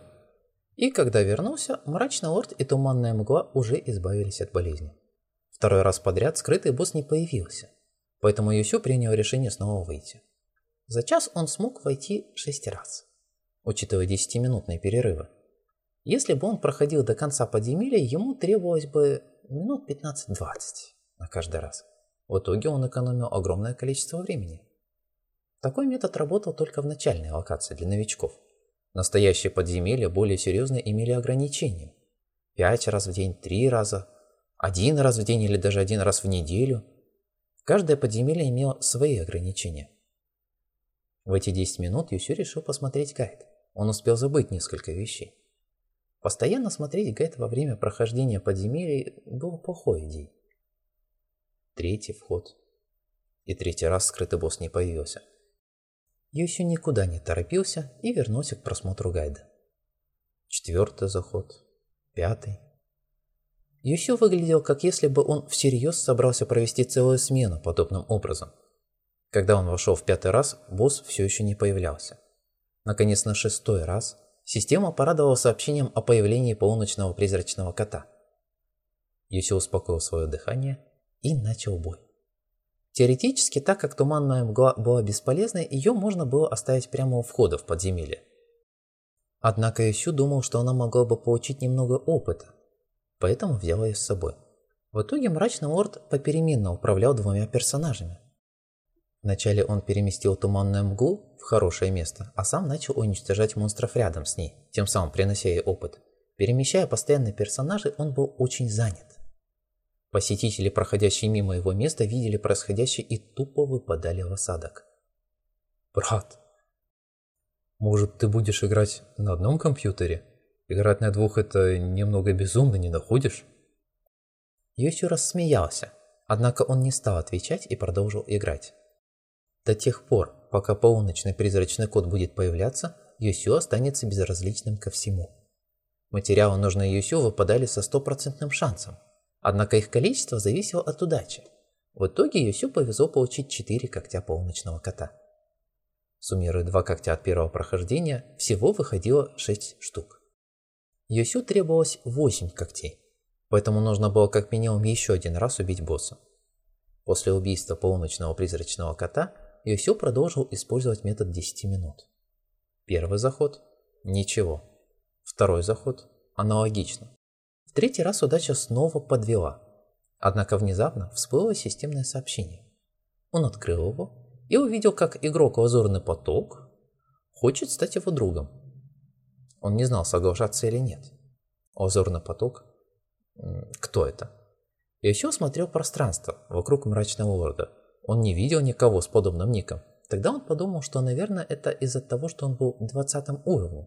S1: и когда вернулся, мрачный лорд и туманная мгла уже избавились от болезни. Второй раз подряд скрытый босс не появился, поэтому Юсю принял решение снова выйти. За час он смог войти шесть раз, учитывая 10-минутные перерывы. Если бы он проходил до конца подземелья, ему требовалось бы минут 15-20 на каждый раз. В итоге он экономил огромное количество времени. Такой метод работал только в начальной локации для новичков. Настоящие подземелья более серьезно имели ограничения. Пять раз в день, три раза, один раз в день или даже один раз в неделю. Каждое подземелье имело свои ограничения. В эти 10 минут Юсю решил посмотреть гайд. Он успел забыть несколько вещей. Постоянно смотреть гайд во время прохождения подземелий было плохой идеей. Третий вход. И третий раз скрытый босс не появился. Юсю никуда не торопился и вернулся к просмотру гайда. Четвертый заход. Пятый. Юсю выглядел, как если бы он всерьез собрался провести целую смену подобным образом. Когда он вошел в пятый раз, босс все еще не появлялся. Наконец, на шестой раз система порадовала сообщением о появлении полуночного призрачного кота. Юсю успокоил свое дыхание и начал бой. Теоретически, так как туманная мгла была бесполезной, ее можно было оставить прямо у входа в подземелье. Однако Ищу думал, что она могла бы получить немного опыта, поэтому взял ее с собой. В итоге Мрачный Лорд попеременно управлял двумя персонажами. Вначале он переместил туманную мглу в хорошее место, а сам начал уничтожать монстров рядом с ней, тем самым принося ей опыт. Перемещая постоянные персонажи, он был очень занят. Посетители, проходящие мимо его места, видели происходящее и тупо выпадали в осадок.
S2: «Брат, может, ты будешь играть на одном компьютере? Играть на двух – это немного безумно, не находишь?»
S1: Йосю рассмеялся, однако он не стал отвечать и продолжил играть. До тех пор, пока полуночный призрачный кот будет появляться, Йосю останется безразличным ко всему. Материалы, нужные Йосю, выпадали со стопроцентным шансом, Однако их количество зависело от удачи. В итоге Юсю повезло получить 4 когтя полночного кота. Суммируя два когтя от первого прохождения, всего выходило 6 штук. Юсю требовалось 8 когтей, поэтому нужно было как минимум еще один раз убить босса. После убийства полуночного призрачного кота Юсю продолжил использовать метод 10 минут. Первый заход – ничего. Второй заход – аналогично третий раз удача снова подвела. Однако внезапно всплыло системное сообщение. Он открыл его и увидел, как игрок Лазурный поток хочет стать его другом. Он не знал, соглашаться или нет. Лазурный поток? Кто это? И еще смотрел пространство вокруг мрачного лорда. Он не видел никого с подобным ником. Тогда он подумал, что, наверное, это из-за того, что он был 20 уровнем,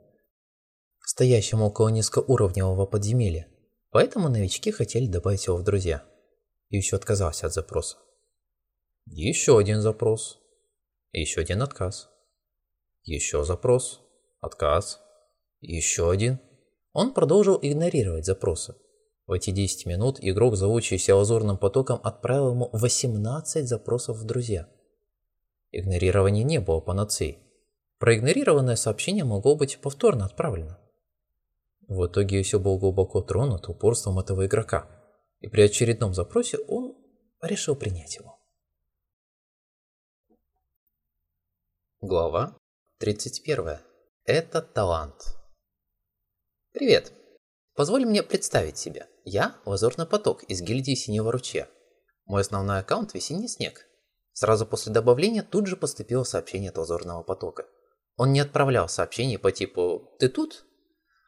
S1: стоящим около низкоуровневого подземелья. Поэтому новички хотели добавить его в друзья. И еще отказался от запроса. Еще один запрос. Еще один отказ. Еще запрос. Отказ. Еще один. Он продолжил игнорировать запросы. В эти 10 минут игрок, зовущийся лазурным потоком, отправил ему 18 запросов в друзья. Игнорирование не было панацеей. Проигнорированное сообщение могло быть повторно отправлено. В итоге все был глубоко тронут упорством этого игрока, и при очередном запросе он решил принять его. Глава 31. Это талант. Привет. Позволь мне представить себя. Я Лазурный поток из гильдии Синего ручья. Мой основной аккаунт Весенний снег. Сразу после добавления тут же поступило сообщение от Лазурного потока. Он не отправлял сообщений по типу «Ты тут?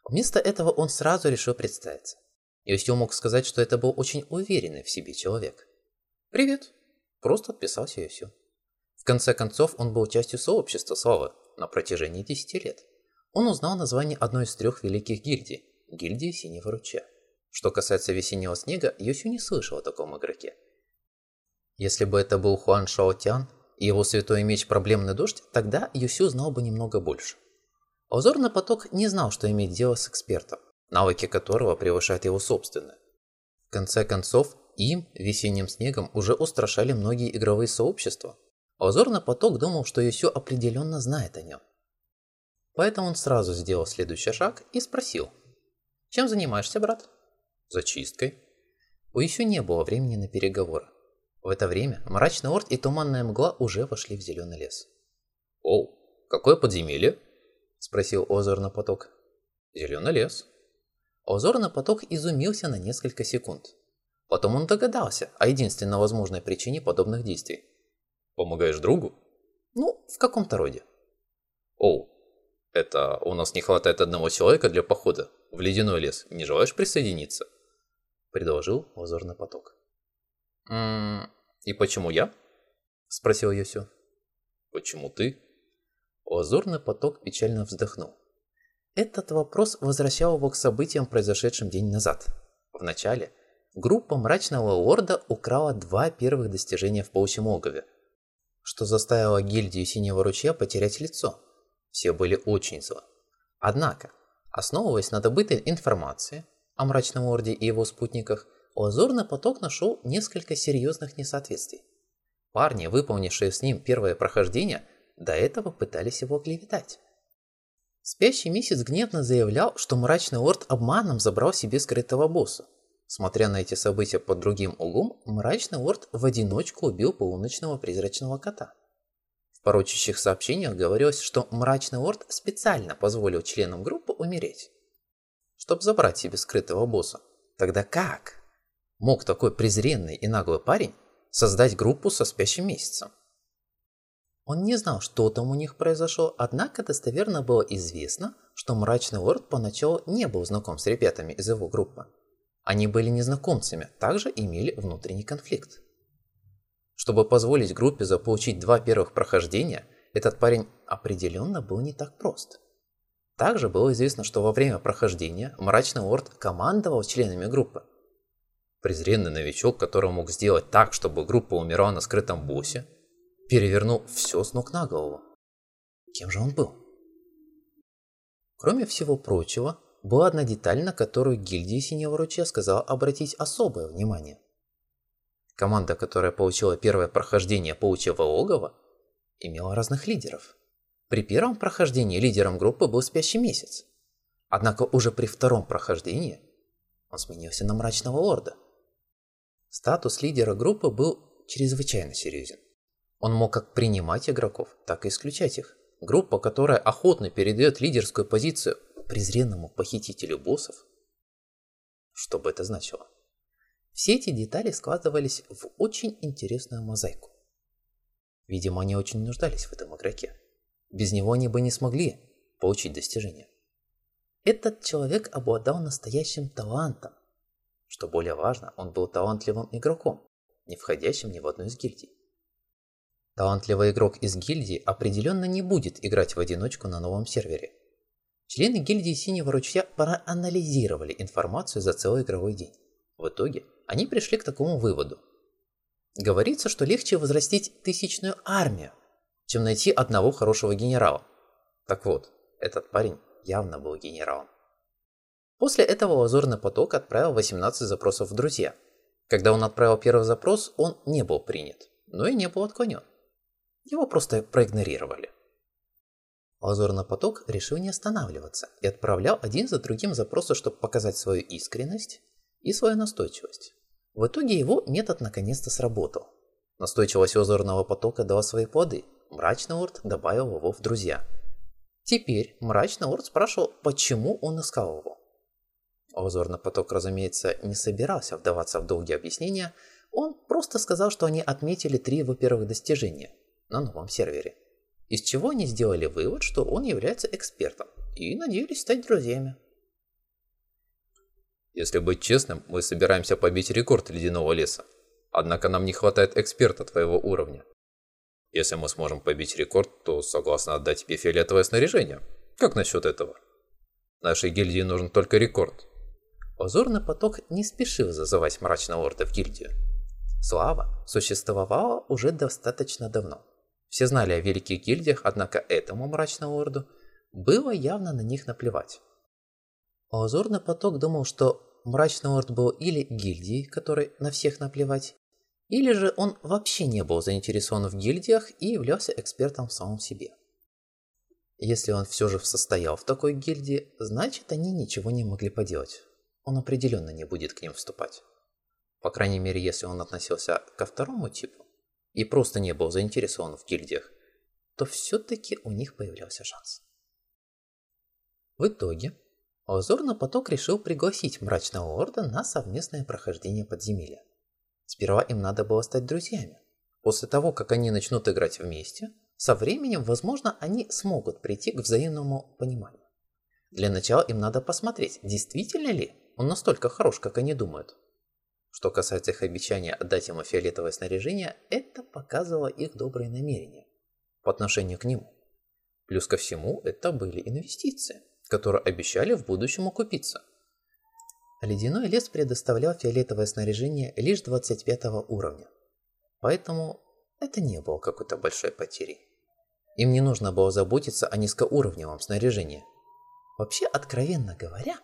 S1: Вместо этого он сразу решил представиться. Йосио мог сказать, что это был очень уверенный в себе человек. «Привет!» – просто отписался Йосио. В конце концов, он был частью сообщества славы на протяжении 10 лет. Он узнал название одной из трех великих гильдий – гильдии Синего Ручья. Что касается Весеннего Снега, Йосю не слышал о таком игроке. Если бы это был Хуан Шаотян и его святой меч Проблемный Дождь, тогда Юсю знал бы немного больше. Озорный поток не знал, что иметь дело с экспертом, навыки которого превышают его собственные. В конце концов, им, весенним снегом, уже устрашали многие игровые сообщества. Озорный поток думал, что Юсю определенно знает о нем. Поэтому он сразу сделал следующий шаг и спросил. «Чем занимаешься, брат?» «Зачисткой». У Юсю не было времени на переговоры. В это время мрачный орд и туманная мгла уже вошли в зеленый лес. «Оу, какое подземелье?» – спросил Озор поток. «Зеленый лес». Озор поток изумился на несколько секунд. Потом он догадался о единственно возможной причине подобных действий. «Помогаешь другу?» «Ну, в каком-то роде». «Оу, это у нас не хватает одного человека для похода в ледяной лес. Не желаешь присоединиться?» Предложил Озорный поток. «Ммм, и почему я?» Спросил Йосю. «Почему ты?» Лазурный поток печально вздохнул. Этот вопрос возвращал его к событиям, произошедшим день назад. Вначале группа Мрачного Лорда украла два первых достижения в Паучьем Логове, что заставило гильдию Синего Ручья потерять лицо. Все были очень злы. Однако, основываясь на добытой информации о Мрачном Лорде и его спутниках, Лазурный поток нашел несколько серьезных несоответствий. Парни, выполнившие с ним первое прохождение – до этого пытались его клеветать. Спящий месяц гневно заявлял, что мрачный лорд обманом забрал себе скрытого босса. Смотря на эти события под другим углом, мрачный лорд в одиночку убил полуночного призрачного кота. В порочащих сообщениях говорилось, что мрачный лорд специально позволил членам группы умереть, чтобы забрать себе скрытого босса. Тогда как мог такой презренный и наглый парень создать группу со спящим месяцем? Он не знал, что там у них произошло, однако достоверно было известно, что Мрачный Лорд поначалу не был знаком с ребятами из его группы. Они были незнакомцами, также имели внутренний конфликт. Чтобы позволить группе заполучить два первых прохождения, этот парень определенно был не так прост. Также было известно, что во время прохождения Мрачный Орд командовал членами группы. Презренный новичок, который мог сделать так, чтобы группа умирала на скрытом боссе, перевернул все с ног на голову. Кем же он был? Кроме всего прочего, была одна деталь, на которую гильдия Синего Ручья сказала обратить особое внимание. Команда, которая получила первое прохождение Паучьего логова, имела разных лидеров. При первом прохождении лидером группы был Спящий Месяц. Однако уже при втором прохождении он сменился на Мрачного Лорда. Статус лидера группы был чрезвычайно серьезен. Он мог как принимать игроков, так и исключать их. Группа, которая охотно передает лидерскую позицию презренному похитителю боссов. Что бы это значило? Все эти детали складывались в очень интересную мозаику. Видимо, они очень нуждались в этом игроке. Без него они бы не смогли получить достижение. Этот человек обладал настоящим талантом. Что более важно, он был талантливым игроком, не входящим ни в одну из гильдий. Талантливый игрок из гильдии определенно не будет играть в одиночку на новом сервере. Члены гильдии Синего Ручья проанализировали информацию за целый игровой день. В итоге они пришли к такому выводу. Говорится, что легче возрастить тысячную армию, чем найти одного хорошего генерала. Так вот, этот парень явно был генералом. После этого Лазурный поток отправил 18 запросов в друзья. Когда он отправил первый запрос, он не был принят, но и не был отклонен. Его просто проигнорировали. Лазурный поток решил не останавливаться и отправлял один за другим запросы, чтобы показать свою искренность и свою настойчивость. В итоге его метод наконец-то сработал. Настойчивость Лазурного потока дала свои плоды. Мрачный Орд добавил его в друзья. Теперь Мрачный Орд спрашивал, почему он искал его. Лазурный поток, разумеется, не собирался вдаваться в долгие объяснения, он просто сказал, что они отметили три его первых достижения на новом сервере из чего они сделали вывод, что он является экспертом, и надеялись стать друзьями.
S2: Если быть честным, мы собираемся побить рекорд ледяного леса. Однако нам не хватает эксперта твоего уровня. Если мы сможем побить рекорд, то согласна отдать тебе фиолетовое снаряжение. Как насчет этого? Нашей гильдии нужен только рекорд.
S1: Озорный поток не спешил зазывать мрачного орда в гильдию. Слава существовала уже достаточно давно. Все знали о великих гильдиях, однако этому мрачному орду было явно на них наплевать. Лазурный поток думал, что мрачный орд был или гильдией, которой на всех наплевать, или же он вообще не был заинтересован в гильдиях и являлся экспертом в самом себе. Если он все же состоял в такой гильдии, значит они ничего не могли поделать. Он определенно не будет к ним вступать. По крайней мере, если он относился ко второму типу, и просто не был заинтересован в гильдиях, то все-таки у них появлялся шанс. В итоге, Озорный поток решил пригласить Мрачного Орда на совместное прохождение подземелья. Сперва им надо было стать друзьями. После того, как они начнут играть вместе, со временем, возможно, они смогут прийти к взаимному пониманию. Для начала им надо посмотреть, действительно ли он настолько хорош, как они думают. Что касается их обещания отдать ему фиолетовое снаряжение, это показывало их добрые намерения по отношению к нему. Плюс ко всему, это были инвестиции, которые обещали в будущем окупиться. Ледяной лес предоставлял фиолетовое снаряжение лишь 25 уровня, поэтому это не было какой-то большой потерей. Им не нужно было заботиться о низкоуровневом снаряжении. Вообще, откровенно говоря,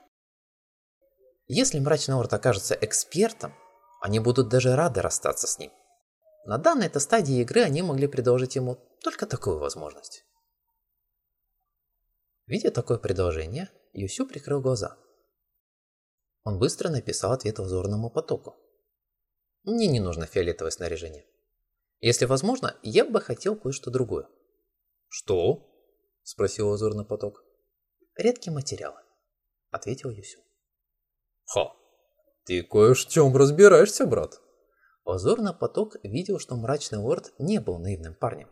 S1: если Мрачный Орд окажется экспертом, они будут даже рады расстаться с ним. На данной этой стадии игры они могли предложить ему только такую возможность. Видя такое предложение, Юсю прикрыл глаза. Он быстро написал ответ узорному потоку. Мне не нужно фиолетовое снаряжение. Если возможно, я бы хотел кое-что другое.
S2: Что? Спросил узорный поток.
S1: Редкие материалы, ответил Юсю.
S2: Ха, ты кое в чем разбираешься, брат.
S1: Озорный поток видел, что мрачный лорд не был наивным парнем.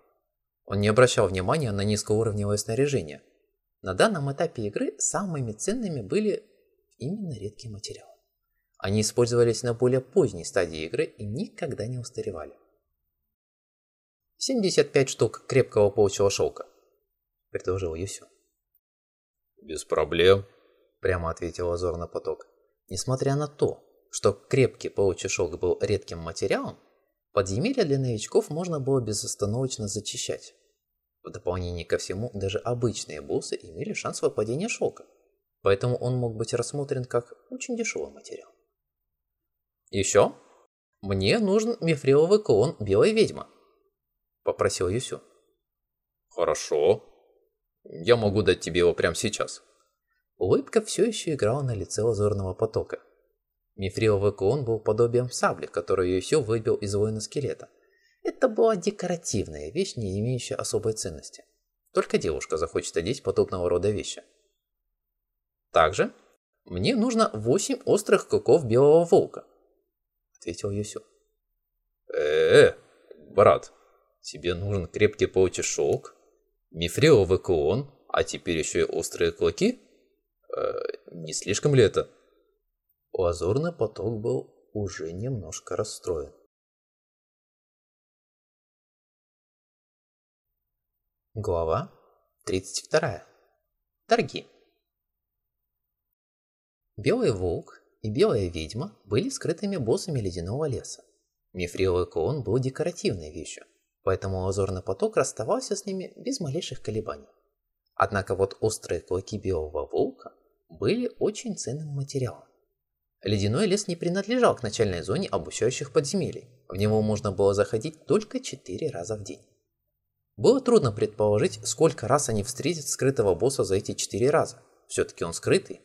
S1: Он не обращал внимания на низкоуровневое снаряжение. На данном этапе игры самыми ценными были именно редкие материалы. Они использовались на более поздней стадии игры и никогда не устаревали. 75 штук крепкого паучьего шелка, предложил Юсю.
S2: Без проблем,
S1: прямо ответил Азор на поток. Несмотря на то, что крепкий паучий шелк был редким материалом, подземелья для новичков можно было безостановочно зачищать. В дополнение ко всему, даже обычные боссы имели шанс выпадения шелка, поэтому он мог быть рассмотрен как очень дешевый материал. Еще мне нужен мифриловый клон Белой Ведьмы, попросил Юсю.
S2: Хорошо, я могу дать тебе его прямо сейчас.
S1: Улыбка все еще играла на лице лазурного потока. Мифриловый клон был подобием сабли, которую Юсю выбил из воина скелета – это была декоративная вещь, не имеющая особой ценности. Только девушка захочет одеть подобного рода вещи. Также мне нужно 8 острых клыков белого волка, ответил Юсю.
S2: Э, -э брат, тебе нужен крепкий паучий шелк, мифриловый клон, а теперь еще и острые клыки? Э, не слишком ли это?
S1: Лазурный поток был уже немножко расстроен. Глава 32. Торги. Белый волк и белая ведьма были скрытыми боссами ледяного леса. Мифриловый клон был декоративной вещью, поэтому лазурный поток расставался с ними без малейших колебаний. Однако вот острые клыки белого волка были очень ценным материалом. Ледяной лес не принадлежал к начальной зоне обучающих подземелий. В него можно было заходить только 4 раза в день. Было трудно предположить, сколько раз они встретят скрытого босса за эти четыре раза. Все-таки он скрытый.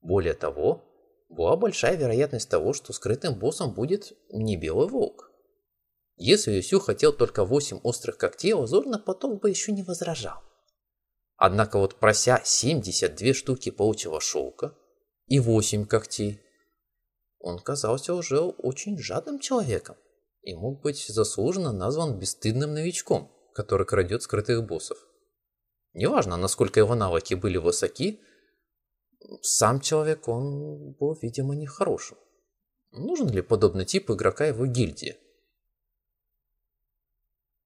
S1: Более того, была большая вероятность того, что скрытым боссом будет не Белый Волк. Если Юсю хотел только 8 острых когтей, Лазурный поток бы еще не возражал. Однако вот прося 72 штуки паучьего шелка и 8 когтей, он казался уже очень жадным человеком и мог быть заслуженно назван бесстыдным новичком который крадет скрытых боссов. Неважно, насколько его навыки были высоки, сам человек, он был, видимо, нехорошим. Нужен ли подобный тип игрока его гильдии?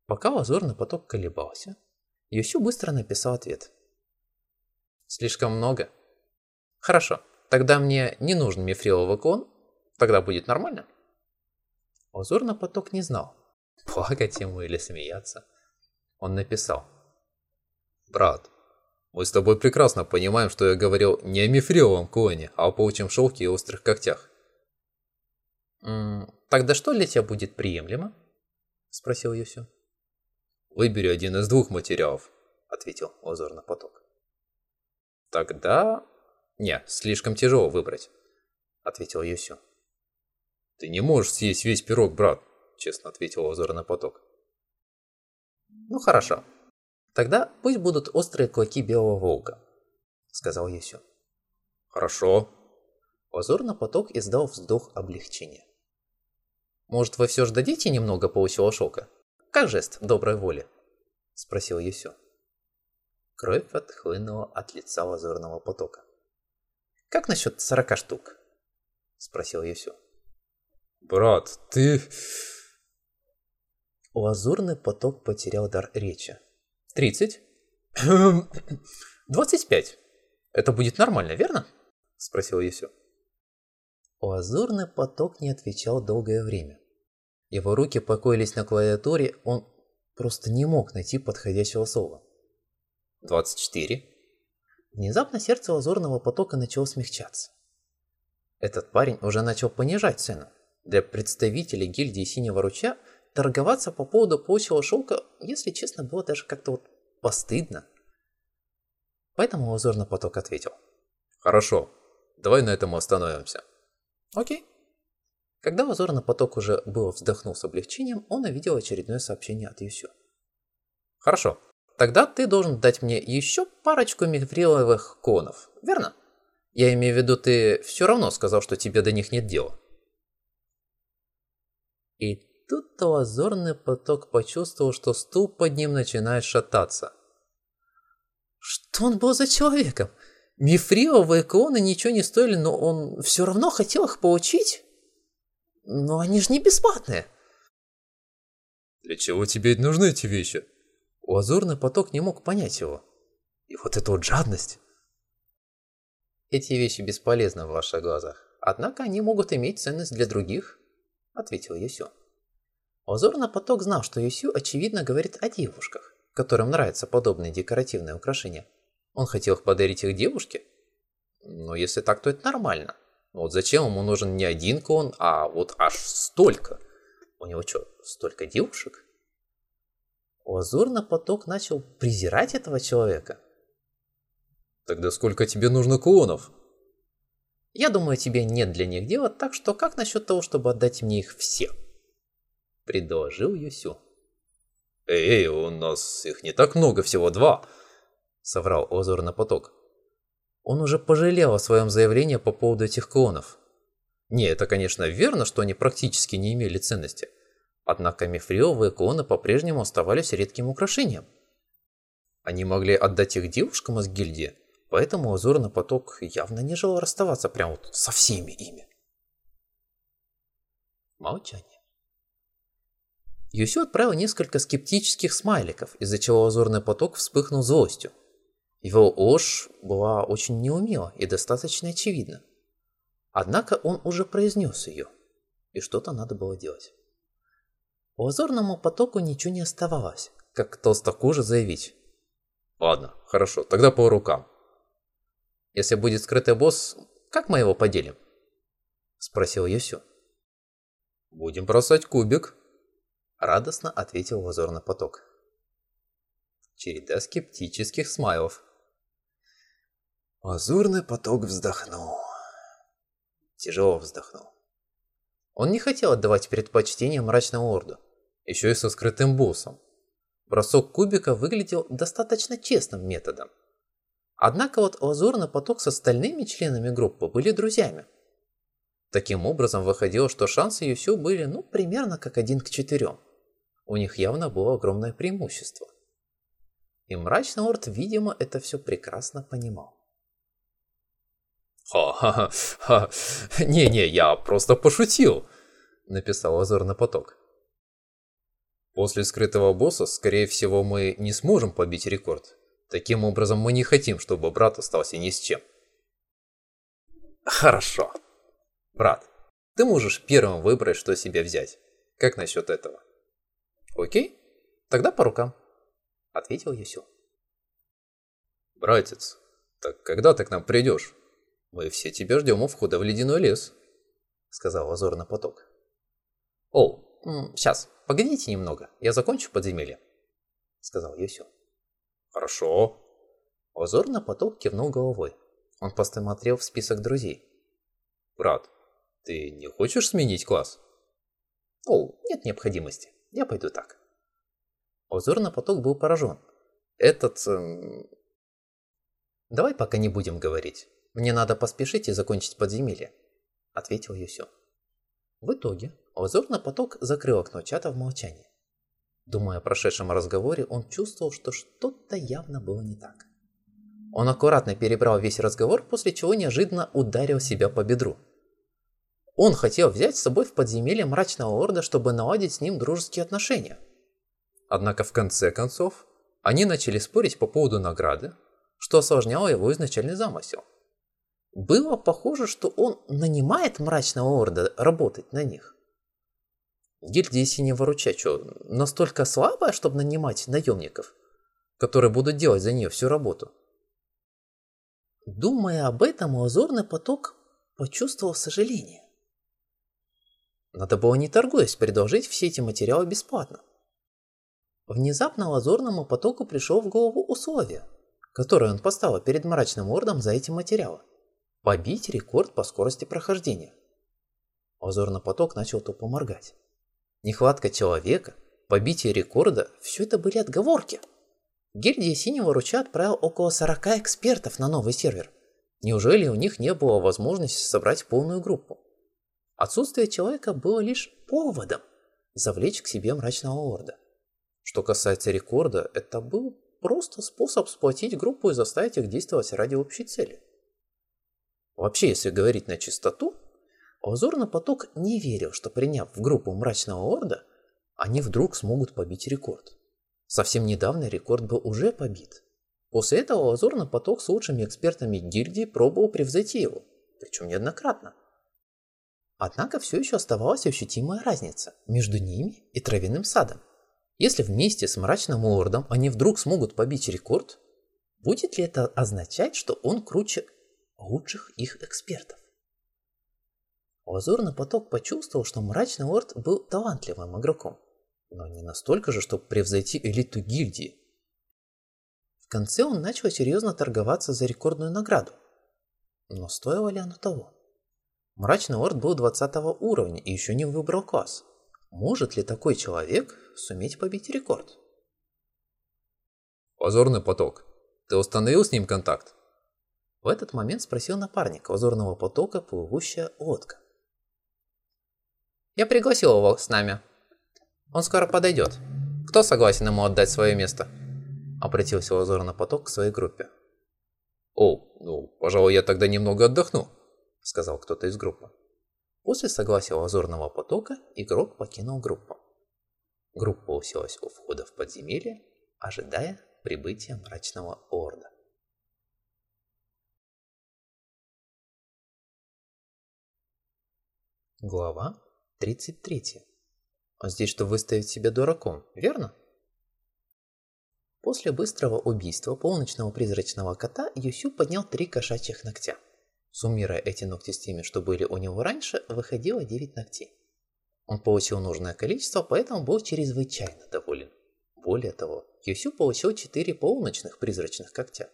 S1: Пока лазурный поток колебался, Юсю быстро написал ответ. Слишком много? Хорошо, тогда мне не нужен мифриловый клон, тогда будет нормально? Лазурный поток не знал, плакать ему или смеяться. Он написал.
S2: «Брат, мы с тобой прекрасно понимаем, что я говорил не о мифриловом клоне, а о паучьем шелке и острых когтях».
S1: «М -м, «Тогда что для тебя будет приемлемо?» – спросил Юсю.
S2: «Выбери один из двух материалов», – ответил Озорный поток.
S1: «Тогда...» «Не, слишком тяжело выбрать», – ответил Юсю.
S2: «Ты не можешь съесть весь пирог, брат», – честно ответил Озорный поток.
S1: Ну хорошо. Тогда пусть будут острые клыки белого волка, сказал Юсю.
S2: Хорошо.
S1: Лазурный поток издал вздох облегчения. Может, вы все же дадите немного паучьего шока? Как жест доброй воли? Спросил Юсю. Кровь отхлынула от лица лазурного потока. «Как насчет сорока штук?» – спросил Юсю.
S2: «Брат, ты...»
S1: Лазурный поток потерял дар речи. «Тридцать?» «Двадцать пять. Это будет нормально, верно?» – спросил Юсю. Лазурный поток не отвечал долгое время. Его руки покоились на клавиатуре, он просто не мог найти подходящего слова. «Двадцать четыре?» Внезапно сердце лазурного потока начало смягчаться. Этот парень уже начал понижать цену. Для представителей гильдии Синего Ручья – торговаться по поводу паучьего шелка, если честно, было даже как-то вот постыдно. Поэтому лазурный поток ответил.
S2: Хорошо, давай на этом остановимся.
S1: Окей. Когда лазурный поток уже было вздохнул с облегчением, он увидел очередное сообщение от Юсю. Хорошо, тогда ты должен дать мне еще парочку мифриловых конов, верно? Я имею в виду, ты все равно сказал, что тебе до них нет дела. И Тут-то лазурный поток почувствовал, что стул под ним начинает шататься. Что он был за человеком? Мифриловые клоны ничего не стоили, но он все равно хотел их получить. Но они же не бесплатные.
S2: Для чего тебе нужны эти вещи?
S1: Лазурный поток не мог понять его. И вот эта вот жадность. Эти вещи бесполезны в ваших глазах. Однако они могут иметь ценность для других, ответил Юсю. Лазурный поток знал, что Юсю очевидно говорит о девушках, которым нравятся подобные декоративные украшения. Он хотел подарить их девушке? Но если так, то это нормально. Вот зачем ему нужен не один клон, а вот аж столько? У него что, столько девушек? Лазурный поток начал презирать этого человека.
S2: Тогда сколько тебе нужно клонов?
S1: Я думаю, тебе нет для них дела, так что как насчет того, чтобы отдать мне их все? Предложил Юсю.
S2: Эй, у нас их не так много, всего два соврал Озор на поток. Он уже пожалел о своем заявлении по поводу этих клонов. Не, это, конечно, верно, что они практически не имели ценности. Однако мифриловые клоны по-прежнему оставались редким украшением. Они могли отдать их девушкам из гильдии, поэтому Озорный поток явно не желал расставаться прямо вот со всеми ими.
S1: Молчание. Юсю отправил несколько скептических смайликов, из-за чего Озорный поток вспыхнул злостью. Его ложь была очень неумела и достаточно очевидна. Однако он уже произнес ее, и что-то надо было делать. Лазурному потоку ничего не оставалось, как толстокоже заявить.
S2: Ладно, хорошо, тогда по рукам.
S1: Если будет скрытый босс, как мы его поделим? Спросил Юсю.
S2: Будем бросать кубик.
S1: Радостно ответил лазурный поток. Череда скептических смайлов. Лазурный поток вздохнул. Тяжело вздохнул. Он не хотел отдавать предпочтение мрачному орду, еще и со скрытым боссом. Бросок кубика выглядел достаточно честным методом. Однако вот лазурный поток с остальными членами группы были друзьями. Таким образом выходило, что шансы Юсю были ну примерно как один к четырем. У них явно было огромное преимущество. И мрачный орд, видимо, это все прекрасно понимал.
S2: «Ха-ха-ха! Не-не, я просто пошутил!» – написал Азор на поток. После скрытого босса, скорее всего, мы не сможем побить рекорд. Таким образом, мы не хотим, чтобы брат остался ни с чем.
S1: Хорошо. Брат, ты можешь первым выбрать, что себе взять. Как насчет этого? Окей, тогда по рукам. Ответил Юсю.
S2: Братец, так когда ты к нам придешь? «Мы все тебя ждем у входа в ледяной лес», — сказал Азор поток.
S1: «О, сейчас, погодите немного, я закончу подземелье», — сказал Юсю.
S2: «Хорошо».
S1: Озор поток кивнул головой. Он посмотрел в список друзей.
S2: «Брат, ты не хочешь сменить класс?»
S1: «О, нет необходимости. Я пойду так». Озор поток был поражен. «Этот... Эм... Давай пока не будем говорить. «Мне надо поспешить и закончить подземелье», — ответил Юсю. В итоге Озорный поток закрыл окно чата в молчании. Думая о прошедшем разговоре, он чувствовал, что что-то явно было не так. Он аккуратно перебрал весь разговор, после чего неожиданно ударил себя по бедру. Он хотел взять с собой в подземелье мрачного орда, чтобы наладить с ним дружеские отношения. Однако в конце концов, они начали спорить по поводу награды, что осложняло его изначальный замысел. Было похоже, что он нанимает мрачного орда работать на них. Гильдия Синего Ручья что, настолько слабая, чтобы нанимать наемников, которые будут делать за нее всю работу? Думая об этом, Лазурный поток почувствовал сожаление. Надо было не торгуясь предложить все эти материалы бесплатно. Внезапно Лазурному потоку пришло в голову условие, которое он поставил перед мрачным ордом за эти материалы побить рекорд по скорости прохождения. Озорный поток начал тупо моргать. Нехватка человека, побитие рекорда – все это были отговорки. Гильдия Синего Руча отправил около 40 экспертов на новый сервер. Неужели у них не было возможности собрать полную группу? Отсутствие человека было лишь поводом завлечь к себе мрачного орда. Что касается рекорда, это был просто способ сплотить группу и заставить их действовать ради общей цели. Вообще, если говорить на чистоту, Лазурный поток не верил, что приняв в группу Мрачного Орда, они вдруг смогут побить рекорд. Совсем недавно рекорд был уже побит. После этого Лазурный поток с лучшими экспертами гильдии пробовал превзойти его, причем неоднократно. Однако все еще оставалась ощутимая разница между ними и Травяным садом. Если вместе с Мрачным Лордом они вдруг смогут побить рекорд, будет ли это означать, что он круче лучших их экспертов? Лазурный поток почувствовал, что Мрачный Лорд был талантливым игроком, но не настолько же, чтобы превзойти элиту гильдии. В конце он начал серьезно торговаться за рекордную награду. Но стоило ли оно того? Мрачный Орд был 20 уровня и еще не выбрал класс. Может ли такой человек суметь побить рекорд?
S2: Позорный поток. Ты установил с ним контакт?
S1: В этот момент спросил напарник лазурного потока плывущая лодка. Я пригласил его с нами. Он скоро подойдет. Кто согласен ему отдать свое место? Обратился лазурный поток к своей группе.
S2: О, ну, пожалуй, я тогда немного отдохну
S1: сказал кто-то из группы. После согласия лазурного потока игрок покинул группу. Группа уселась у входа в подземелье, ожидая прибытия мрачного орда. Глава 33. А здесь что выставить себя дураком, верно? После быстрого убийства полночного призрачного кота Юсю поднял три кошачьих ногтя. Суммируя эти ногти с теми, что были у него раньше, выходило 9 ногтей. Он получил нужное количество, поэтому был чрезвычайно доволен. Более того, Юсю получил 4 полуночных призрачных когтя.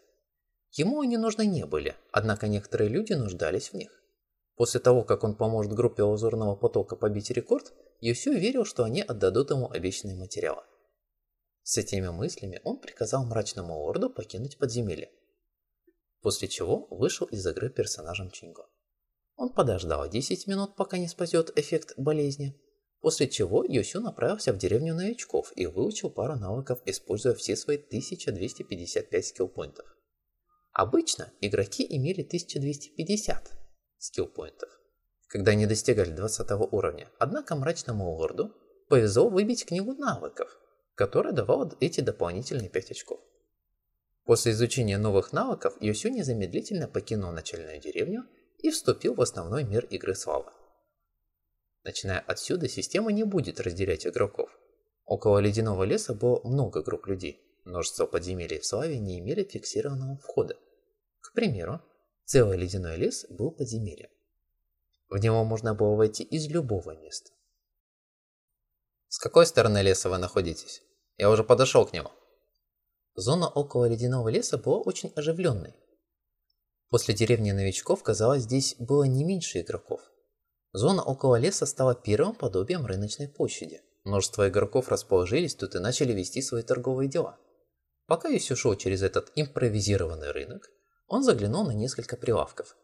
S1: Ему они нужны не были, однако некоторые люди нуждались в них. После того, как он поможет группе Лазурного потока побить рекорд, Юсю верил, что они отдадут ему обещанные материалы. С этими мыслями он приказал мрачному орду покинуть подземелье после чего вышел из игры персонажем Чинго. Он подождал 10 минут, пока не спадет эффект болезни, после чего Йосю направился в деревню новичков и выучил пару навыков, используя все свои 1255 скиллпоинтов. Обычно игроки имели 1250 скиллпоинтов, когда они достигали 20 уровня, однако мрачному лорду повезло выбить книгу навыков, которая давала эти дополнительные 5 очков. После изучения новых навыков Йосю незамедлительно покинул начальную деревню и вступил в основной мир игры Слава. Начиная отсюда, система не будет разделять игроков. Около ледяного леса было много групп людей. Множество подземелий в Славе не имели фиксированного входа. К примеру, целый ледяной лес был подземельем. В него можно было войти из любого места. С какой стороны леса вы находитесь? Я уже подошел к нему. Зона около ледяного леса была очень оживленной. После деревни новичков, казалось, здесь было не меньше игроков. Зона около леса стала первым подобием рыночной площади. Множество игроков расположились тут и начали вести свои торговые дела. Пока Юсю шел через этот импровизированный рынок, он заглянул на несколько прилавков.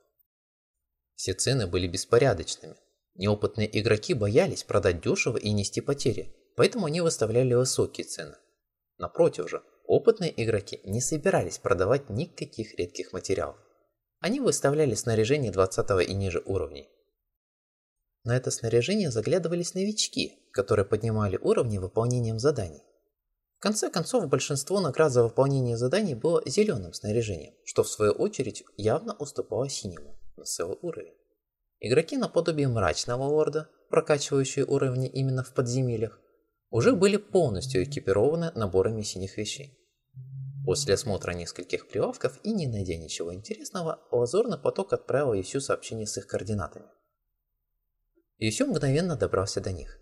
S1: Все цены были беспорядочными. Неопытные игроки боялись продать дешево и нести потери, поэтому они выставляли высокие цены. Напротив же, Опытные игроки не собирались продавать никаких редких материалов. Они выставляли снаряжение 20 и ниже уровней. На это снаряжение заглядывались новички, которые поднимали уровни выполнением заданий. В конце концов, большинство наград за выполнение заданий было зеленым снаряжением, что в свою очередь явно уступало синему на целый уровень. Игроки наподобие мрачного лорда, прокачивающие уровни именно в подземельях, уже были полностью экипированы наборами синих вещей. После осмотра нескольких прилавков и не найдя ничего интересного, лазурный поток отправил Юсю сообщение с их координатами. Юсю мгновенно добрался до них.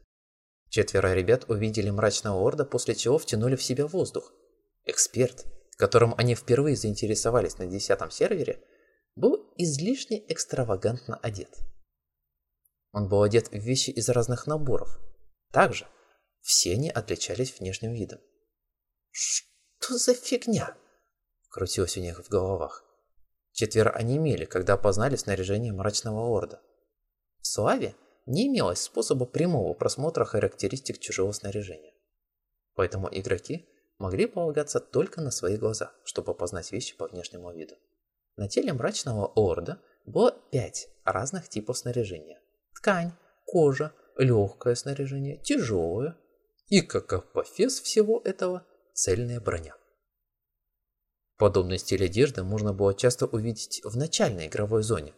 S1: Четверо ребят увидели мрачного орда, после чего втянули в себя воздух. Эксперт, которым они впервые заинтересовались на десятом сервере, был излишне экстравагантно одет. Он был одет в вещи из разных наборов. Также все они отличались внешним видом. «Что за фигня?» Крутилось у них в головах. Четверо онемели, когда опознали снаряжение мрачного орда. В Славе не имелось способа прямого просмотра характеристик чужого снаряжения. Поэтому игроки могли полагаться только на свои глаза, чтобы опознать вещи по внешнему виду. На теле мрачного орда было пять разных типов снаряжения. Ткань, кожа, легкое снаряжение, тяжелое и, как апофес всего этого, цельная броня. Подобный стиль одежды можно было часто увидеть в начальной игровой зоне.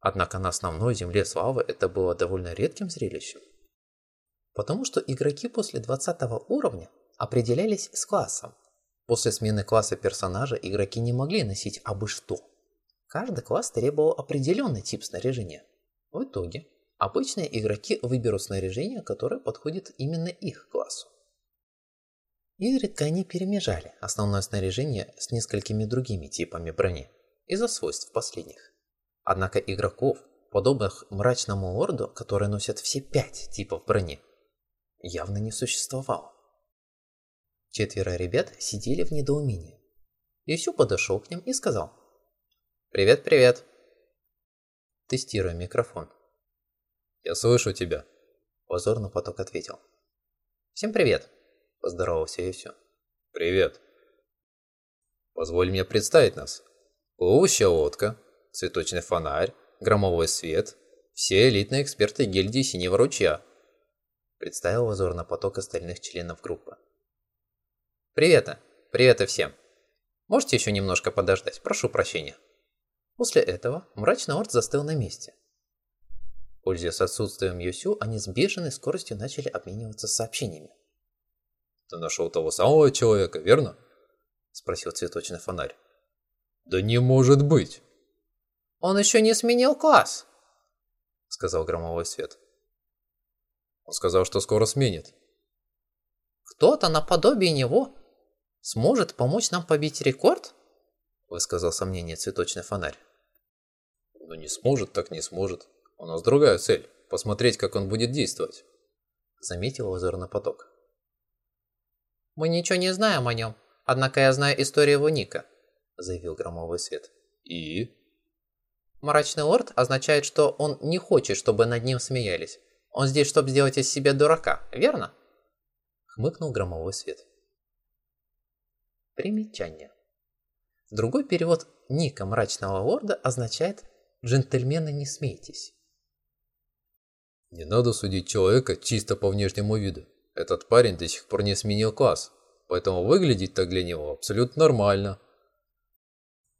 S1: Однако на основной земле славы это было довольно редким зрелищем. Потому что игроки после 20 уровня определялись с классом. После смены класса персонажа игроки не могли носить абы что. Каждый класс требовал определенный тип снаряжения. В итоге, обычные игроки выберут снаряжение, которое подходит именно их классу. Изредка они перемежали основное снаряжение с несколькими другими типами брони из-за свойств последних. Однако игроков, подобных мрачному орду, которые носят все пять типов брони, явно не существовало. Четверо ребят сидели в недоумении. Юсю подошел к ним и сказал «Привет, привет!» Тестируя микрофон.
S2: «Я слышу тебя», –
S1: позорно поток ответил. «Всем привет!» Поздоровался и все.
S2: «Привет. Позволь мне представить нас. Плывущая лодка, цветочный фонарь, громовой свет, все элитные эксперты гильдии Синего ручья», представил лазурный поток остальных членов группы.
S1: «Привет, привет и всем. Можете еще немножко подождать, прошу прощения». После этого мрачный орд застыл на месте. Пользуясь отсутствием Юсю, они с бешеной скоростью начали обмениваться сообщениями.
S2: Ты нашел того самого человека, верно? Спросил цветочный фонарь. Да не может быть.
S3: Он еще не сменил класс, сказал громовой свет.
S2: Он сказал, что скоро сменит.
S3: Кто-то наподобие него сможет помочь нам побить рекорд?
S1: Высказал сомнение цветочный фонарь.
S2: Ну не сможет, так не сможет. У нас другая цель – посмотреть, как он будет действовать.
S1: Заметил озорный поток.
S3: «Мы ничего не знаем о нем, однако я знаю историю его ника», – заявил Громовый Свет.
S2: «И?»
S3: «Мрачный лорд означает, что он не хочет, чтобы над ним смеялись. Он здесь, чтобы сделать из себя дурака, верно?»
S1: Хмыкнул Громовой Свет. Примечание. Другой перевод ника Мрачного Лорда означает «джентльмены, не смейтесь».
S2: Не надо судить человека чисто по внешнему виду. Этот парень до сих пор не сменил класс, поэтому выглядит так для него абсолютно нормально.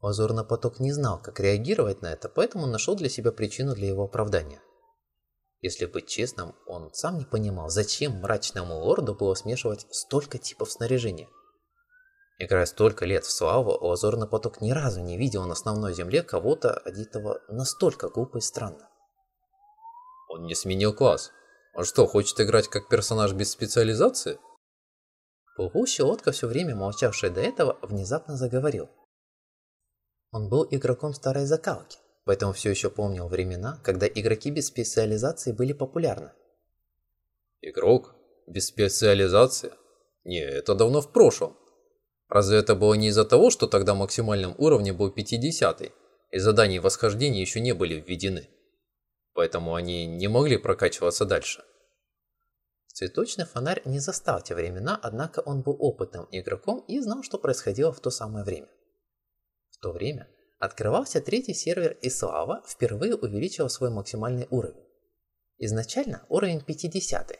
S1: Лазурный поток не знал, как реагировать на это, поэтому нашел для себя причину для его оправдания. Если быть честным, он сам не понимал, зачем мрачному лорду было смешивать столько типов снаряжения. Играя столько лет в славу, Лазурный поток ни разу не видел на основной земле кого-то, одетого настолько глупо и странно.
S2: Он не сменил класс, он что, хочет играть как персонаж без специализации?
S1: Плывущая лодка, все время молчавшая до этого, внезапно заговорил. Он был игроком старой закалки, поэтому все еще помнил времена, когда игроки без специализации были популярны.
S2: Игрок? Без специализации? Не, это давно в прошлом. Разве это было не из-за того, что тогда максимальным уровнем был 50 и заданий восхождения еще не были введены? Поэтому они не могли прокачиваться дальше.
S1: Цветочный фонарь не застал те времена, однако он был опытным игроком и знал, что происходило в то самое время. В то время открывался третий сервер, и Слава впервые увеличил свой максимальный уровень. Изначально уровень 50,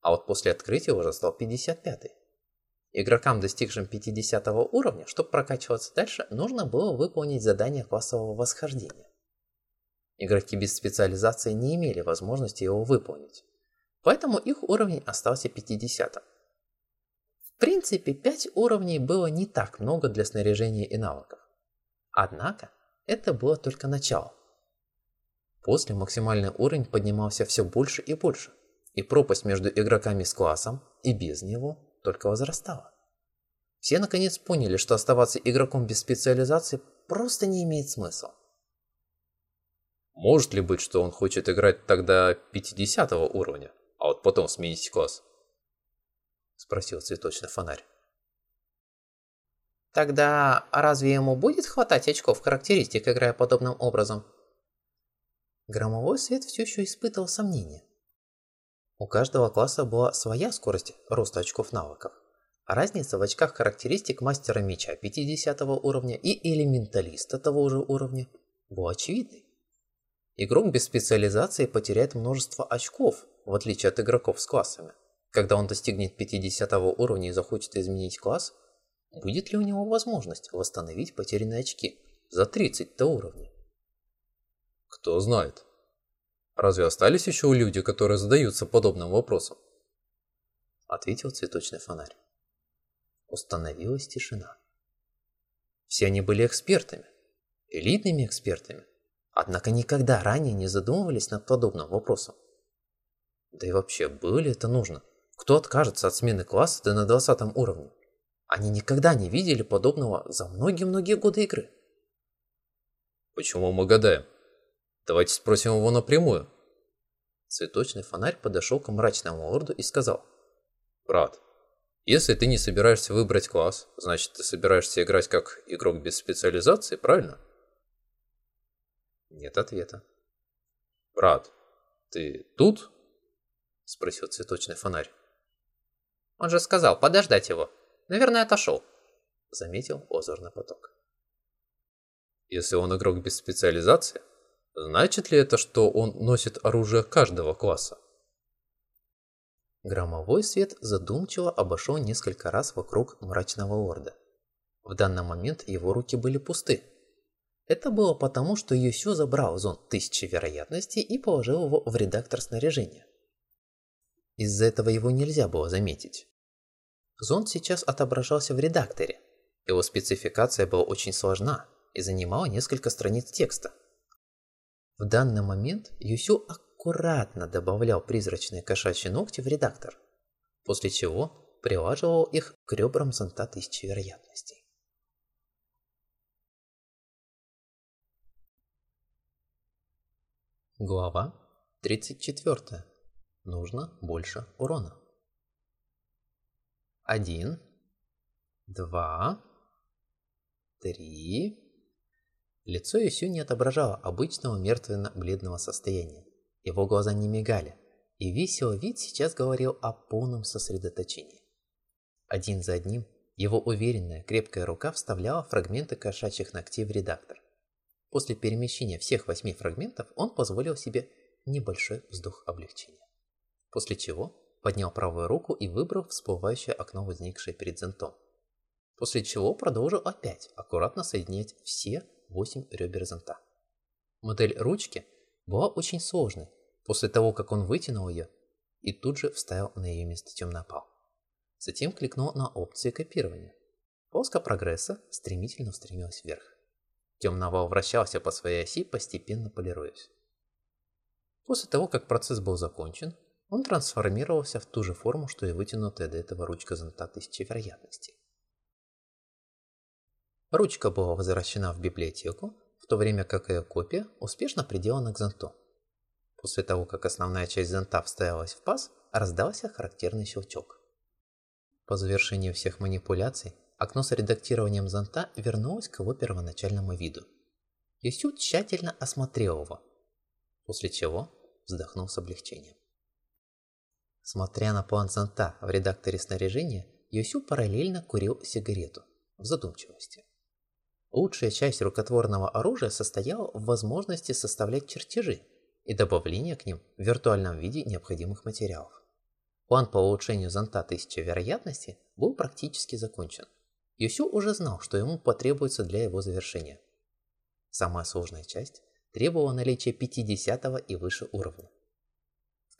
S1: а вот после открытия уже стал 55. Игрокам, достигшим 50 уровня, чтобы прокачиваться дальше, нужно было выполнить задание классового восхождения. Игроки без специализации не имели возможности его выполнить, поэтому их уровень остался 50 -м. В принципе, 5 уровней было не так много для снаряжения и навыков. Однако, это было только начало. После максимальный уровень поднимался все больше и больше, и пропасть между игроками с классом и без него только возрастала. Все наконец поняли, что оставаться игроком без специализации просто не имеет смысла.
S2: Может ли быть, что он хочет играть тогда 50 уровня, а вот потом сменить класс? Спросил цветочный фонарь.
S3: Тогда разве ему будет хватать очков характеристик, играя подобным образом?
S1: Громовой свет все еще испытывал сомнения. У каждого класса была своя скорость роста очков навыков,
S3: Разница в очках характеристик мастера меча 50 уровня и элементалиста того же уровня была очевидной. Игрок без специализации потеряет множество очков, в отличие от игроков с классами. Когда он достигнет 50 уровня и захочет изменить класс, будет ли у него возможность восстановить потерянные очки за 30 уровня?
S2: Кто знает. Разве остались еще люди, которые задаются подобным вопросом?
S3: Ответил цветочный фонарь. Установилась тишина. Все они были экспертами, элитными экспертами, однако никогда ранее не задумывались над подобным вопросом. Да и вообще, было ли это нужно? Кто откажется от смены класса до на 20 уровне? Они никогда не видели подобного за многие-многие годы игры.
S2: Почему мы гадаем? Давайте спросим его напрямую.
S3: Цветочный фонарь подошел к мрачному лорду и сказал.
S2: Брат, если ты не собираешься выбрать класс, значит ты собираешься играть как игрок без специализации, правильно?
S3: Нет ответа.
S2: Брат, ты тут? Спросил цветочный фонарь.
S3: Он же сказал подождать его. Наверное, отошел. Заметил озорный поток.
S2: Если он игрок без специализации, значит ли это, что он носит оружие каждого класса?
S3: Громовой свет задумчиво обошел несколько раз вокруг мрачного лорда. В данный момент его руки были пусты. Это было потому, что Юсю забрал зон тысячи вероятностей и положил его в редактор снаряжения. Из-за этого его нельзя было заметить. Зонд сейчас отображался в редакторе. Его спецификация была очень сложна и занимала несколько страниц текста. В данный момент Юсю аккуратно добавлял призрачные кошачьи ногти в редактор, после чего прилаживал их к ребрам зонта тысячи вероятностей. Глава 34. Нужно больше урона. Один, два, три. Лицо Юсю не отображало обычного мертвенно-бледного состояния. Его глаза не мигали, и его вид сейчас говорил о полном сосредоточении. Один за одним его уверенная, крепкая рука вставляла фрагменты кошачьих ногтей в редактор. После перемещения всех восьми фрагментов он позволил себе небольшой вздох облегчения после чего поднял правую руку и выбрал всплывающее окно, возникшее перед зонтом. После чего продолжил опять аккуратно соединять все 8 ребер зонта. Модель ручки была очень сложной после того, как он вытянул ее и тут же вставил на ее место темнопал. Затем кликнул на опции копирования. Полоска прогресса стремительно устремилась вверх. Темновал вращался по своей оси, постепенно полируясь. После того, как процесс был закончен, он трансформировался в ту же форму, что и вытянутая до этого ручка зонта тысячи вероятностей. Ручка была возвращена в библиотеку, в то время как ее копия успешно приделана к зонту. После того, как основная часть зонта вставилась в паз, раздался характерный щелчок. По завершению всех манипуляций, окно с редактированием зонта вернулось к его первоначальному виду. Юсю тщательно осмотрел его, после чего вздохнул с облегчением. Смотря на план зонта в редакторе снаряжения, Юсю параллельно курил сигарету в задумчивости. Лучшая часть рукотворного оружия состояла в возможности составлять чертежи и добавления к ним в виртуальном виде необходимых материалов. План по улучшению зонта тысячи вероятности был практически закончен. Юсю уже знал, что ему потребуется для его завершения. Самая сложная часть требовала наличия 50 и выше уровня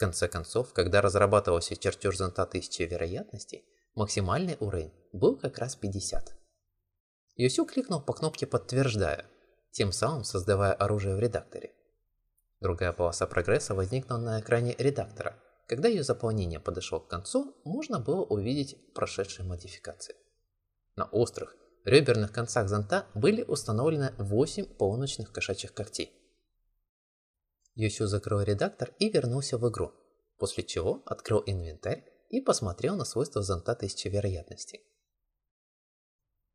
S3: конце концов, когда разрабатывался чертеж зонта тысячи вероятностей, максимальный уровень был как раз 50. Юсю кликнул по кнопке «Подтверждаю», тем самым создавая оружие в редакторе. Другая полоса прогресса возникла на экране редактора. Когда ее заполнение подошло к концу, можно было увидеть прошедшие модификации. На острых, реберных концах зонта были установлены 8 полуночных кошачьих когтей. Юсю закрыл редактор и вернулся в игру, после чего открыл инвентарь и посмотрел на свойства зонта тысячи вероятностей.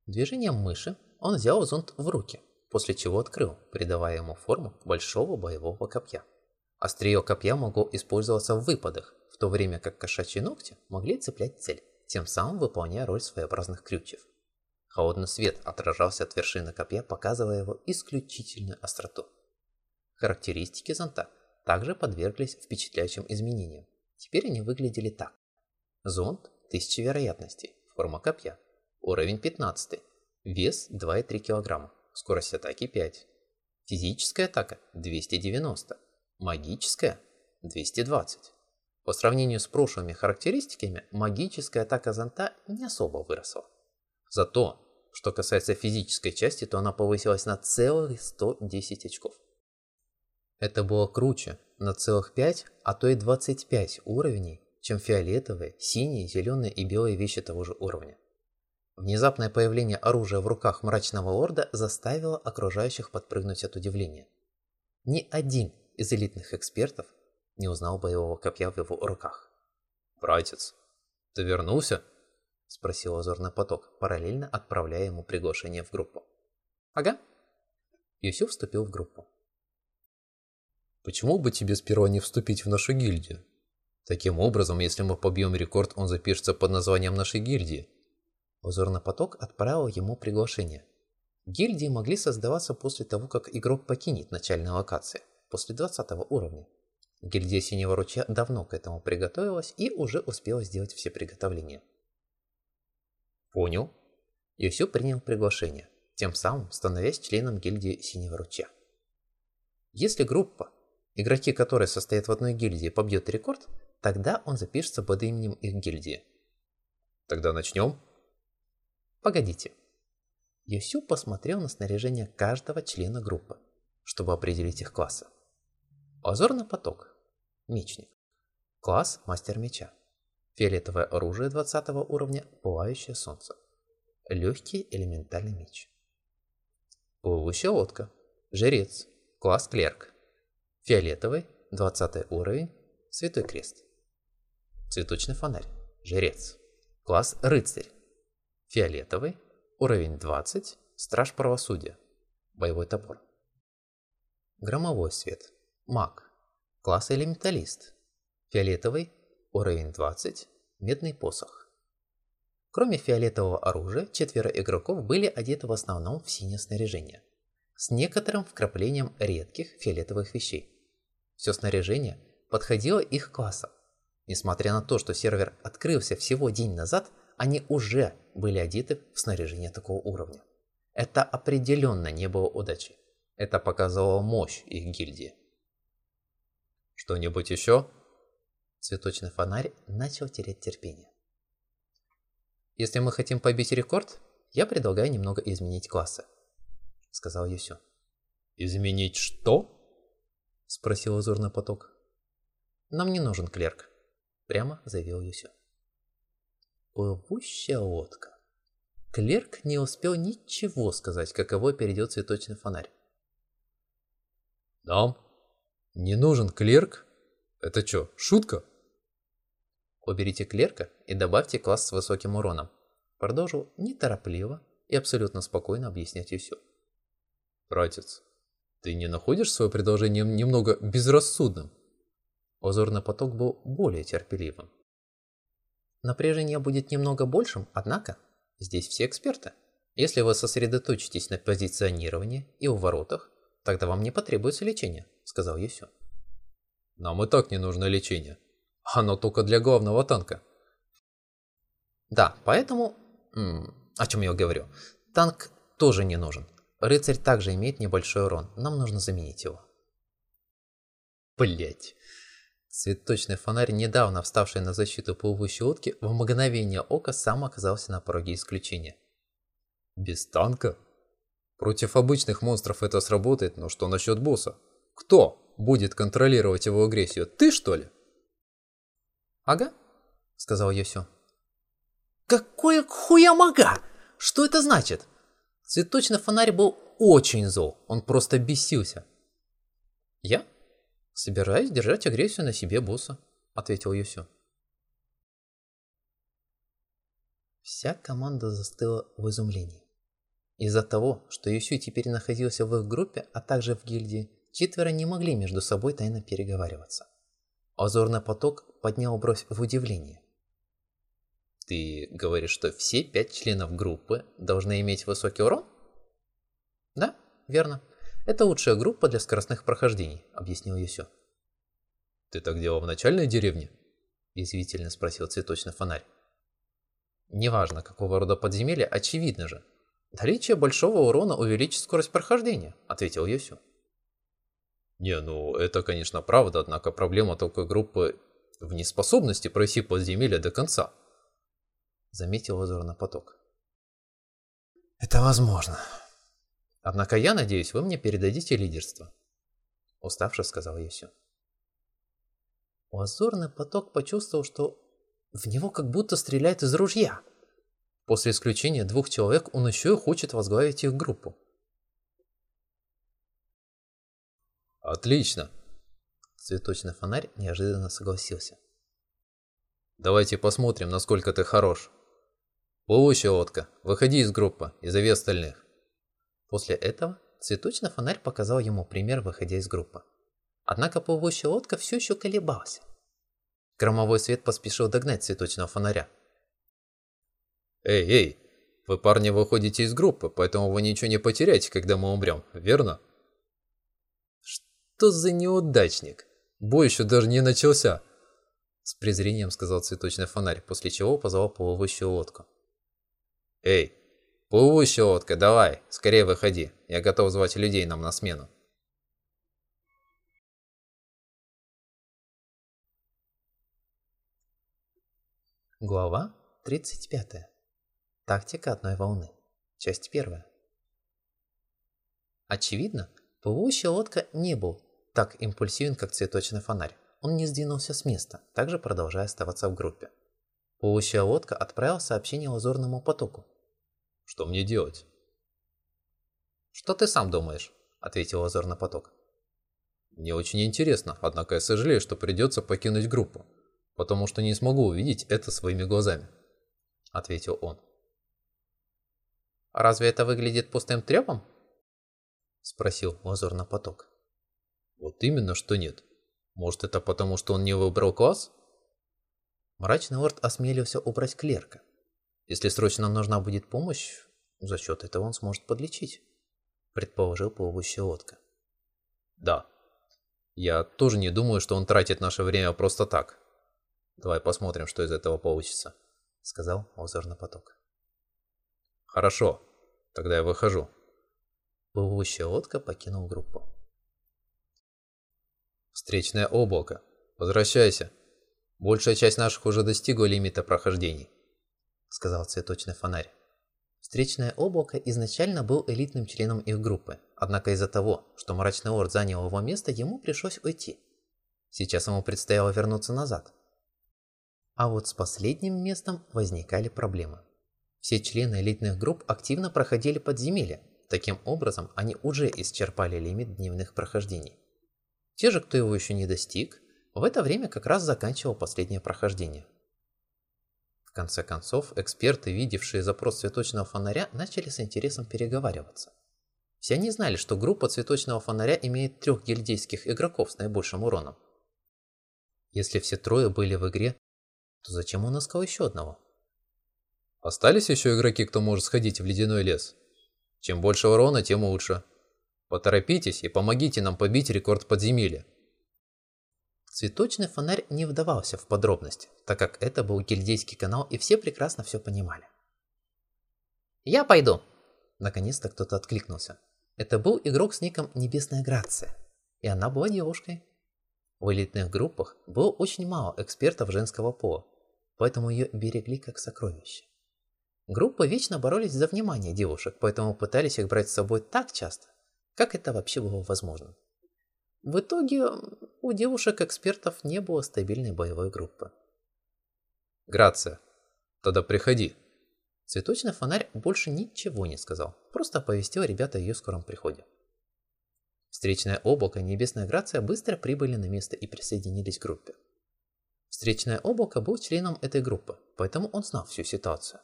S3: Движением мыши он взял зонт в руки, после чего открыл, придавая ему форму большого боевого копья. Острие копья могло использоваться в выпадах, в то время как кошачьи ногти могли цеплять цель, тем самым выполняя роль своеобразных крючев. Холодный свет отражался от вершины копья, показывая его исключительную остроту. Характеристики зонта также подверглись впечатляющим изменениям. Теперь они выглядели так. Зонт – 1000 вероятностей, форма копья. Уровень 15, вес 2,3 кг, скорость атаки 5. Физическая атака – 290, магическая – 220. По сравнению с прошлыми характеристиками, магическая атака зонта не особо выросла. Зато, что касается физической части, то она повысилась на целых 110 очков. Это было круче на целых 5, а то и 25 уровней, чем фиолетовые, синие, зеленые и белые вещи того же уровня. Внезапное появление оружия в руках мрачного лорда заставило окружающих подпрыгнуть от удивления. Ни один из элитных экспертов не узнал боевого копья в его руках.
S2: «Братец, ты вернулся?»
S3: – спросил озорный поток, параллельно отправляя ему приглашение в группу. «Ага». Юсю вступил в группу.
S2: Почему бы тебе сперва не вступить в нашу гильдию? Таким образом, если мы побьем рекорд, он запишется под названием нашей гильдии.
S3: Узорный поток отправил ему приглашение. Гильдии могли создаваться после того, как игрок покинет начальную локацию, после 20 уровня. Гильдия Синего Ручья давно к этому приготовилась и уже успела сделать все приготовления. Понял. Юсю принял приглашение, тем самым становясь членом гильдии Синего Ручья. Если группа игроки которой состоят в одной гильдии, побьет рекорд, тогда он запишется под именем их гильдии.
S2: Тогда начнем?
S3: Погодите. Юсю посмотрел на снаряжение каждого члена группы, чтобы определить их классы. Озорный поток. Мечник. Класс Мастер Меча. Фиолетовое оружие 20 уровня, Пылающее Солнце. Легкий элементальный меч. Плывущая лодка. Жрец. Класс Клерк. Фиолетовый, 20 уровень, Святой Крест. Цветочный фонарь, Жрец. Класс Рыцарь. Фиолетовый, уровень 20, Страж Правосудия. Боевой топор. Громовой свет, Маг. Класс Элементалист. Фиолетовый, уровень 20, Медный посох. Кроме фиолетового оружия, четверо игроков были одеты в основном в синее снаряжение, с некоторым вкраплением редких фиолетовых вещей. Все снаряжение подходило их классам. Несмотря на то, что сервер открылся всего день назад, они уже были одеты в снаряжение такого уровня. Это определенно не было удачей. Это показывало мощь их гильдии.
S2: Что-нибудь еще?
S3: Цветочный фонарь начал терять терпение. Если мы хотим побить рекорд, я предлагаю немного изменить классы, сказал Юсю.
S2: Изменить что?
S3: – спросил узорный поток. «Нам не нужен клерк», – прямо заявил Юсю. Плывущая лодка. Клерк не успел ничего сказать, каково перейдет цветочный фонарь.
S2: «Нам? Не нужен клерк? Это что, шутка?»
S3: Уберите клерка и добавьте класс с высоким уроном. Продолжил неторопливо и абсолютно спокойно объяснять Юсю.
S2: «Братец, ты не находишь свое предложение немного безрассудным?
S3: Озорный поток был более терпеливым. Напряжение будет немного большим, однако здесь все эксперты. Если вы сосредоточитесь на позиционировании и уворотах, тогда вам не потребуется лечение, сказал Юсю.
S2: Нам и так не нужно лечение. Оно только для главного танка.
S3: Да, поэтому... О чем я говорю? Танк тоже не нужен. Рыцарь также имеет небольшой урон. Нам нужно заменить его.
S2: Блять.
S3: Цветочный фонарь, недавно вставший на защиту плывущей лодки, в мгновение ока сам оказался на пороге исключения.
S2: Без танка? Против обычных монстров это сработает, но что насчет босса? Кто будет контролировать его агрессию? Ты что ли?
S3: Ага, сказал Йосю.
S1: Какое хуя мага? Что это значит?
S3: Цветочный фонарь был очень зол, он просто бесился. «Я собираюсь держать агрессию на себе босса», — ответил Юсю. Вся команда застыла в изумлении. Из-за того, что Юсю теперь находился в их группе, а также в гильдии, четверо не могли между собой тайно переговариваться. Озорный поток поднял бровь в удивлении. Ты говоришь, что все пять членов группы должны иметь высокий урон? Да, верно. Это лучшая группа для скоростных прохождений, объяснил Юсю.
S2: Ты так делал в начальной деревне?
S3: Язвительно спросил цветочный фонарь. Неважно, какого рода подземелье, очевидно же. Наличие большого урона увеличит скорость прохождения, ответил Юсю.
S2: Не, ну это, конечно, правда, однако проблема такой группы в неспособности пройти подземелье до конца.
S3: Заметил озорно поток. Это возможно. Однако я надеюсь, вы мне передадите лидерство. Уставше сказал Юсю. Лазурный поток почувствовал, что в него как будто стреляет из ружья. После исключения двух человек он еще и хочет возглавить их группу.
S2: Отлично.
S3: Цветочный фонарь неожиданно согласился.
S2: Давайте посмотрим, насколько ты хорош. Плывущая лодка, выходи из группы и зови остальных.
S3: После этого цветочный фонарь показал ему пример, выходя из группы. Однако плывущая лодка все еще колебалась. Громовой свет поспешил догнать цветочного фонаря.
S2: «Эй, эй, вы, парни, выходите из группы, поэтому вы ничего не потеряете, когда мы умрем, верно?»
S3: «Что за неудачник? Бой еще даже не начался!» С презрением сказал цветочный фонарь, после чего позвал плывущую лодку.
S2: «Эй, плывущая лодка, давай, скорее выходи, я готов звать людей нам на смену».
S3: Глава 35. Тактика одной волны. Часть 1. Очевидно, плывущая лодка не был так импульсивен, как цветочный фонарь. Он не сдвинулся с места, также продолжая оставаться в группе. Плывущая лодка отправила сообщение лазурному потоку.
S2: «Что мне делать?»
S3: «Что ты сам думаешь?» – ответил лазурный поток.
S2: «Мне очень интересно, однако я сожалею, что придется покинуть группу, потому что не смогу увидеть это своими глазами», – ответил он.
S3: «Разве это выглядит пустым трепом?» – спросил лазурный поток.
S2: Вот именно, что нет. Может, это потому, что он не выбрал класс?
S3: Мрачный лорд осмелился убрать клерка. Если срочно нужна будет помощь, за счет этого он сможет подлечить, предположил плывущая лодка.
S2: Да. Я тоже не думаю, что он тратит наше время просто так. Давай посмотрим, что из этого получится, сказал озерный поток. Хорошо, тогда я выхожу.
S3: Плывущая лодка покинул группу.
S2: Встречное облако. Возвращайся. Большая часть наших уже достигла лимита прохождений, сказал цветочный фонарь.
S3: Встречное облако изначально был элитным членом их группы, однако из-за того, что Мрачный Лорд занял его место, ему пришлось уйти. Сейчас ему предстояло вернуться назад. А вот с последним местом возникали проблемы. Все члены элитных групп активно проходили подземелья, таким образом они уже исчерпали лимит дневных прохождений. Те же, кто его еще не достиг, в это время как раз заканчивал последнее прохождение. В конце концов, эксперты, видевшие запрос цветочного фонаря, начали с интересом переговариваться. Все они знали, что группа цветочного фонаря имеет трех гильдейских игроков с наибольшим уроном. Если все трое были в игре, то зачем он искал еще одного?
S2: Остались еще игроки, кто может сходить в ледяной лес? Чем больше урона, тем лучше. Поторопитесь и помогите нам побить рекорд подземелья.
S3: Цветочный фонарь не вдавался в подробности, так как это был гильдейский канал и все прекрасно все понимали. «Я пойду!» Наконец-то кто-то откликнулся. Это был игрок с ником Небесная Грация, и она была девушкой. В элитных группах было очень мало экспертов женского пола, поэтому ее берегли как сокровище. Группы вечно боролись за внимание девушек, поэтому пытались их брать с собой так часто, как это вообще было возможно? В итоге у девушек-экспертов не было стабильной боевой группы.
S2: Грация, тогда приходи.
S3: Цветочный фонарь больше ничего не сказал, просто оповестил ребята о ее скором приходе. Встречное облако и Небесная Грация быстро прибыли на место и присоединились к группе. Встречное облако был членом этой группы, поэтому он знал всю ситуацию.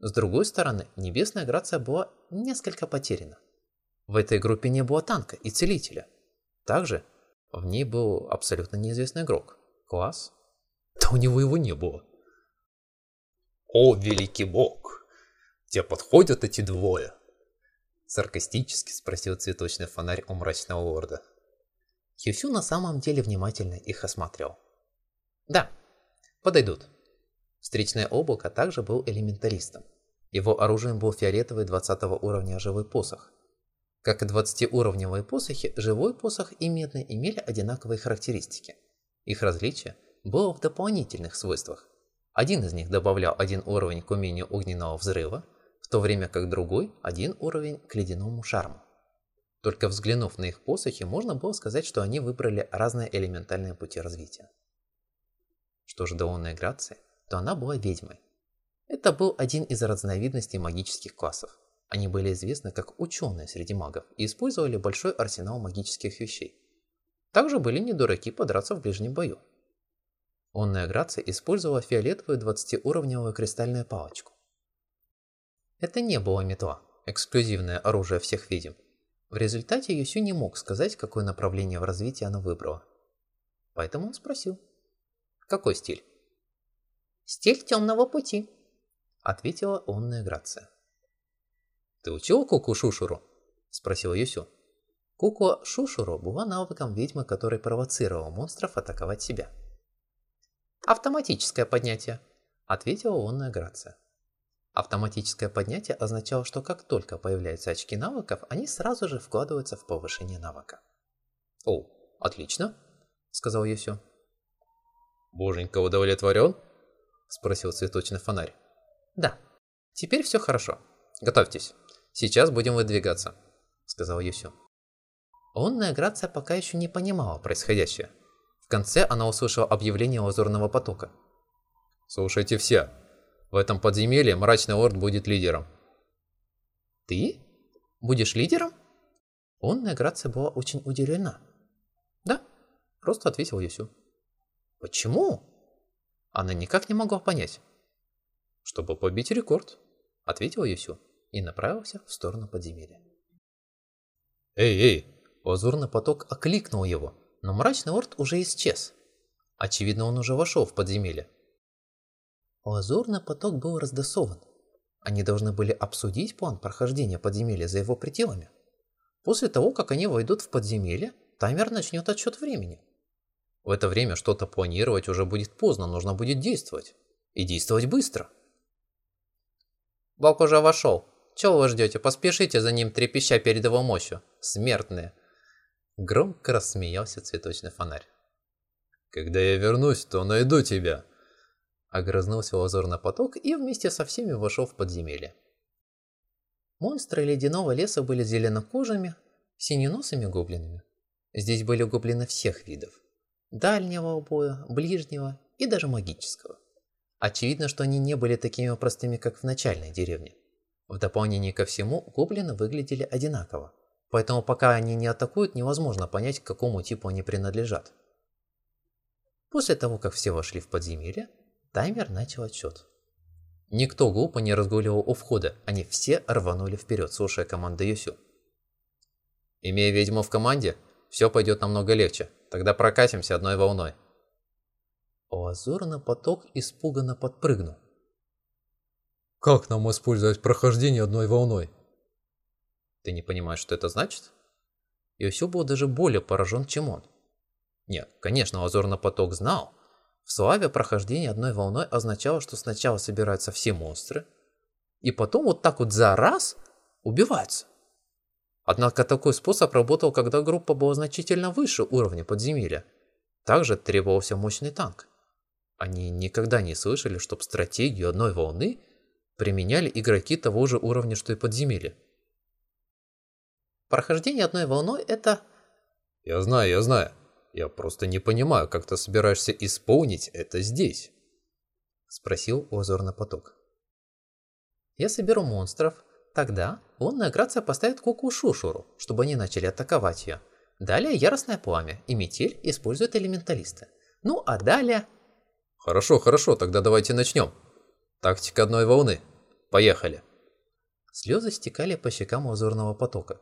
S3: С другой стороны, Небесная Грация была несколько потеряна. В этой группе не было танка и целителя. Также в ней был абсолютно неизвестный игрок. Класс?
S2: Да у него его не было. «О, великий бог! Тебе подходят эти двое?» Саркастически спросил цветочный фонарь у мрачного лорда.
S3: Юсю на самом деле внимательно их осматривал. «Да, подойдут». Встречное облако также был элементаристом. Его оружием был фиолетовый 20 уровня живой посох. Как и 20-уровневые посохи, живой посох и медный имели одинаковые характеристики. Их различие было в дополнительных свойствах. Один из них добавлял один уровень к умению огненного взрыва, в то время как другой – один уровень к ледяному шарму. Только взглянув на их посохи, можно было сказать, что они выбрали разные элементальные пути развития. Что же до лунной грации, то она была ведьмой, это был один из разновидностей магических классов. Они были известны как ученые среди магов и использовали большой арсенал магических вещей. Также были не дураки подраться в ближнем бою. Онная Грация использовала фиолетовую 20-уровневую кристальную палочку. Это не было метла, эксклюзивное оружие всех ведьм. В результате Юсю не мог сказать, какое направление в развитии она выбрала. Поэтому он спросил. Какой стиль? Стиль темного пути, ответила онная Грация.
S2: «Ты учил Куку Шушуру?» – спросил Юсю.
S3: Куку Шушуру была навыком ведьмы, который провоцировал монстров атаковать себя. «Автоматическое поднятие», – ответила онная Грация. Автоматическое поднятие означало, что как только появляются очки навыков, они сразу же вкладываются в повышение навыка.
S2: «О, отлично», – сказал Юсю. «Боженька удовлетворен?» – спросил цветочный фонарь.
S3: Да, теперь все хорошо. Готовьтесь. Сейчас будем выдвигаться, сказал Юсю. Онная Грация пока еще не понимала происходящее. В конце она услышала объявление лазурного потока.
S2: «Слушайте все. В этом подземелье Мрачный Орд будет лидером».
S3: «Ты? Будешь лидером?» Онная Грация была очень удивлена. «Да», – просто ответил Юсю. «Почему?» Она никак не могла понять
S2: чтобы побить рекорд», —
S3: ответил Юсю и направился в сторону подземелья.
S2: «Эй, эй!»
S3: Лазурный поток окликнул его, но мрачный орд уже исчез. Очевидно, он уже вошел в подземелье. Лазурный поток был раздосован. Они должны были обсудить план прохождения подземелья за его пределами. После того, как они войдут в подземелье, таймер начнет отсчет времени. В это время что-то планировать уже будет поздно, нужно будет действовать. И действовать быстро. Бог уже вошел. Чего вы ждете? Поспешите за ним, трепеща перед его мощью. Смертные. Громко рассмеялся цветочный фонарь.
S2: Когда я вернусь, то найду тебя.
S3: Огрызнулся лазурный поток и вместе со всеми вошел в подземелье. Монстры ледяного леса были зеленокожими, синеносыми гоблинами. Здесь были гоблины всех видов. Дальнего боя, ближнего и даже магического. Очевидно, что они не были такими простыми, как в начальной деревне. В дополнение ко всему, гоблины выглядели одинаково, поэтому пока они не атакуют, невозможно понять, к какому типу они принадлежат. После того, как все вошли в подземелье, таймер начал отсчет. Никто глупо не разгуливал у входа, они все рванули вперед, слушая команды Юсю.
S2: Имея ведьму в команде, все пойдет намного легче, тогда прокатимся одной волной.
S3: Лазурный поток испуганно подпрыгнул.
S2: «Как нам использовать прохождение одной волной?»
S3: «Ты не понимаешь, что это значит?» Йосю был даже более поражен, чем он. Нет, конечно, лазурный поток знал. В славе прохождение одной волной означало, что сначала собираются все монстры, и потом вот так вот за раз убиваются. Однако такой способ работал, когда группа была значительно выше уровня подземелья. Также требовался мощный танк. Они никогда не слышали, чтоб стратегию одной волны применяли игроки того же уровня, что и подземелья. Прохождение одной волной – это…
S2: Я знаю, я знаю. Я просто не понимаю, как ты собираешься исполнить это здесь. Спросил Озорный поток.
S3: Я соберу монстров. Тогда лунная грация поставит куку Шушуру, чтобы они начали атаковать ее. Далее яростное пламя и метель используют элементалисты. Ну а далее
S2: Хорошо, хорошо, тогда давайте начнем. Тактика одной волны. Поехали.
S3: Слезы стекали по щекам лазурного потока.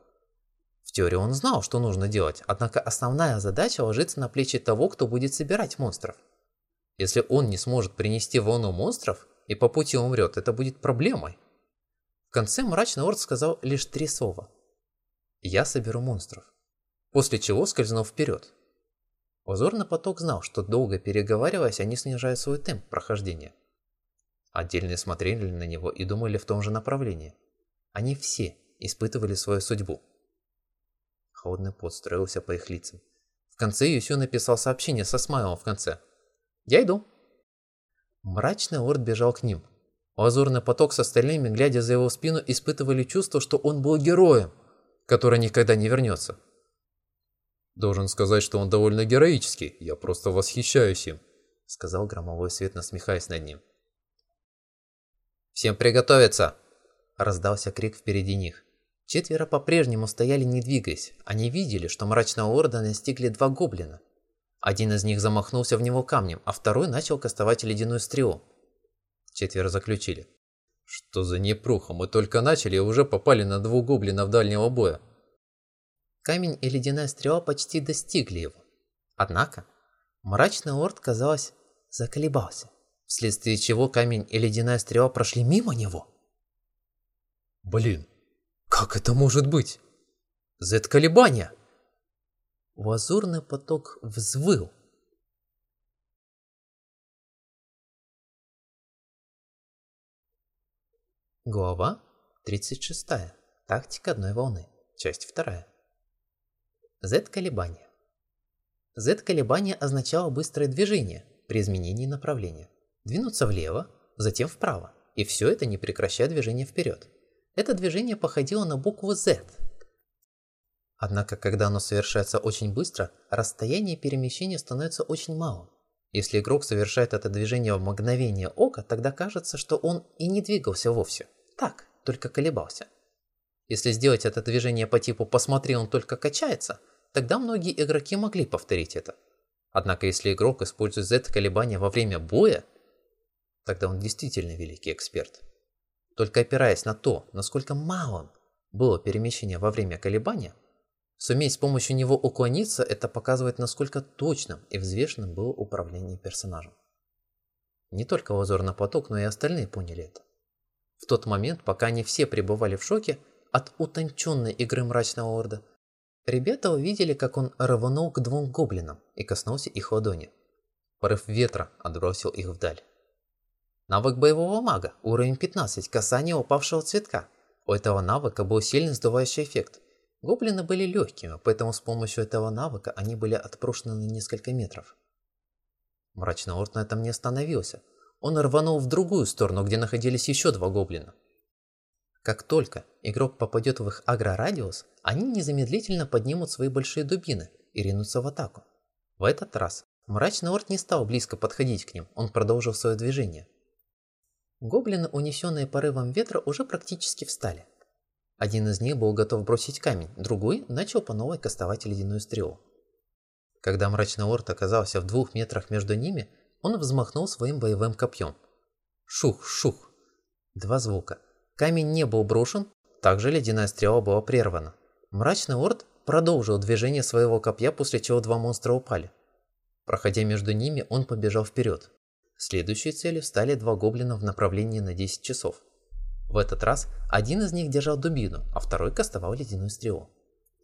S3: В теории он знал, что нужно делать, однако основная задача ложится на плечи того, кто будет собирать монстров. Если он не сможет принести волну монстров, и по пути умрет, это будет проблемой. В конце мрачный орд сказал лишь три слова. «Я соберу монстров», после чего скользнул вперед. Узорный поток знал, что долго переговариваясь, они снижают свой темп прохождения. Отдельные смотрели на него и думали в том же направлении. Они все испытывали свою судьбу. Холодный пот строился по их лицам. В конце Юсю написал сообщение со смайлом в конце. «Я иду». Мрачный лорд бежал к ним. Лазурный поток с остальными, глядя за его спину, испытывали чувство, что он был героем, который никогда не вернется.
S2: «Должен сказать, что он довольно героический, я просто восхищаюсь им»,
S3: сказал громовой свет, насмехаясь над ним. «Всем приготовиться!» раздался крик впереди них. Четверо по-прежнему стояли не двигаясь, они видели, что мрачного орда настигли два гоблина. Один из них замахнулся в него камнем, а второй начал кастовать ледяную стрелу. Четверо заключили.
S2: Что за непруха, мы только начали и уже попали на двух гоблинов дальнего боя.
S3: Камень и ледяная стрела почти достигли его. Однако, мрачный орд, казалось, заколебался, вследствие чего камень и ледяная стрела прошли мимо него.
S2: Блин, как это может быть?
S3: Z-колебания! Лазурный поток взвыл. Глава 36. Тактика одной волны. Часть 2. Z-колебания. Z-колебание означало быстрое движение при изменении направления. Двинуться влево, затем вправо. И все это не прекращая движение вперед. Это движение походило на букву Z. Однако, когда оно совершается очень быстро, расстояние перемещения становится очень малым. Если игрок совершает это движение в мгновение ока, тогда кажется, что он и не двигался вовсе. Так, только колебался. Если сделать это движение по типу «посмотри, он только качается», тогда многие игроки могли повторить это. Однако если игрок использует Z-колебания во время боя, тогда он действительно великий эксперт. Только опираясь на то, насколько малым было перемещение во время колебания, суметь с помощью него уклониться, это показывает, насколько точным и взвешенным было управление персонажем. Не только Лазурный поток, но и остальные поняли это. В тот момент, пока они все пребывали в шоке от утонченной игры Мрачного Орда, Ребята увидели, как он рванул к двум гоблинам и коснулся их ладони. Порыв ветра отбросил их вдаль. Навык боевого мага, уровень 15, касание упавшего цветка. У этого навыка был сильный сдувающий эффект. Гоблины были легкими, поэтому с помощью этого навыка они были отброшены на несколько метров. Мрачный орд на этом не остановился. Он рванул в другую сторону, где находились еще два гоблина. Как только игрок попадет в их агрорадиус, они незамедлительно поднимут свои большие дубины и ринутся в атаку. В этот раз Мрачный Орд не стал близко подходить к ним, он продолжил свое движение. Гоблины, унесенные порывом ветра, уже практически встали. Один из них был готов бросить камень, другой начал по новой кастовать ледяную стрелу. Когда Мрачный Орд оказался в двух метрах между ними, он взмахнул своим боевым копьем. Шух-шух. Два звука – Камень не был брошен, также ледяная стрела была прервана. Мрачный орд продолжил движение своего копья, после чего два монстра упали. Проходя между ними, он побежал вперед. Следующей целью стали два гоблина в направлении на 10 часов. В этот раз один из них держал дубину, а второй кастовал ледяную стрелу.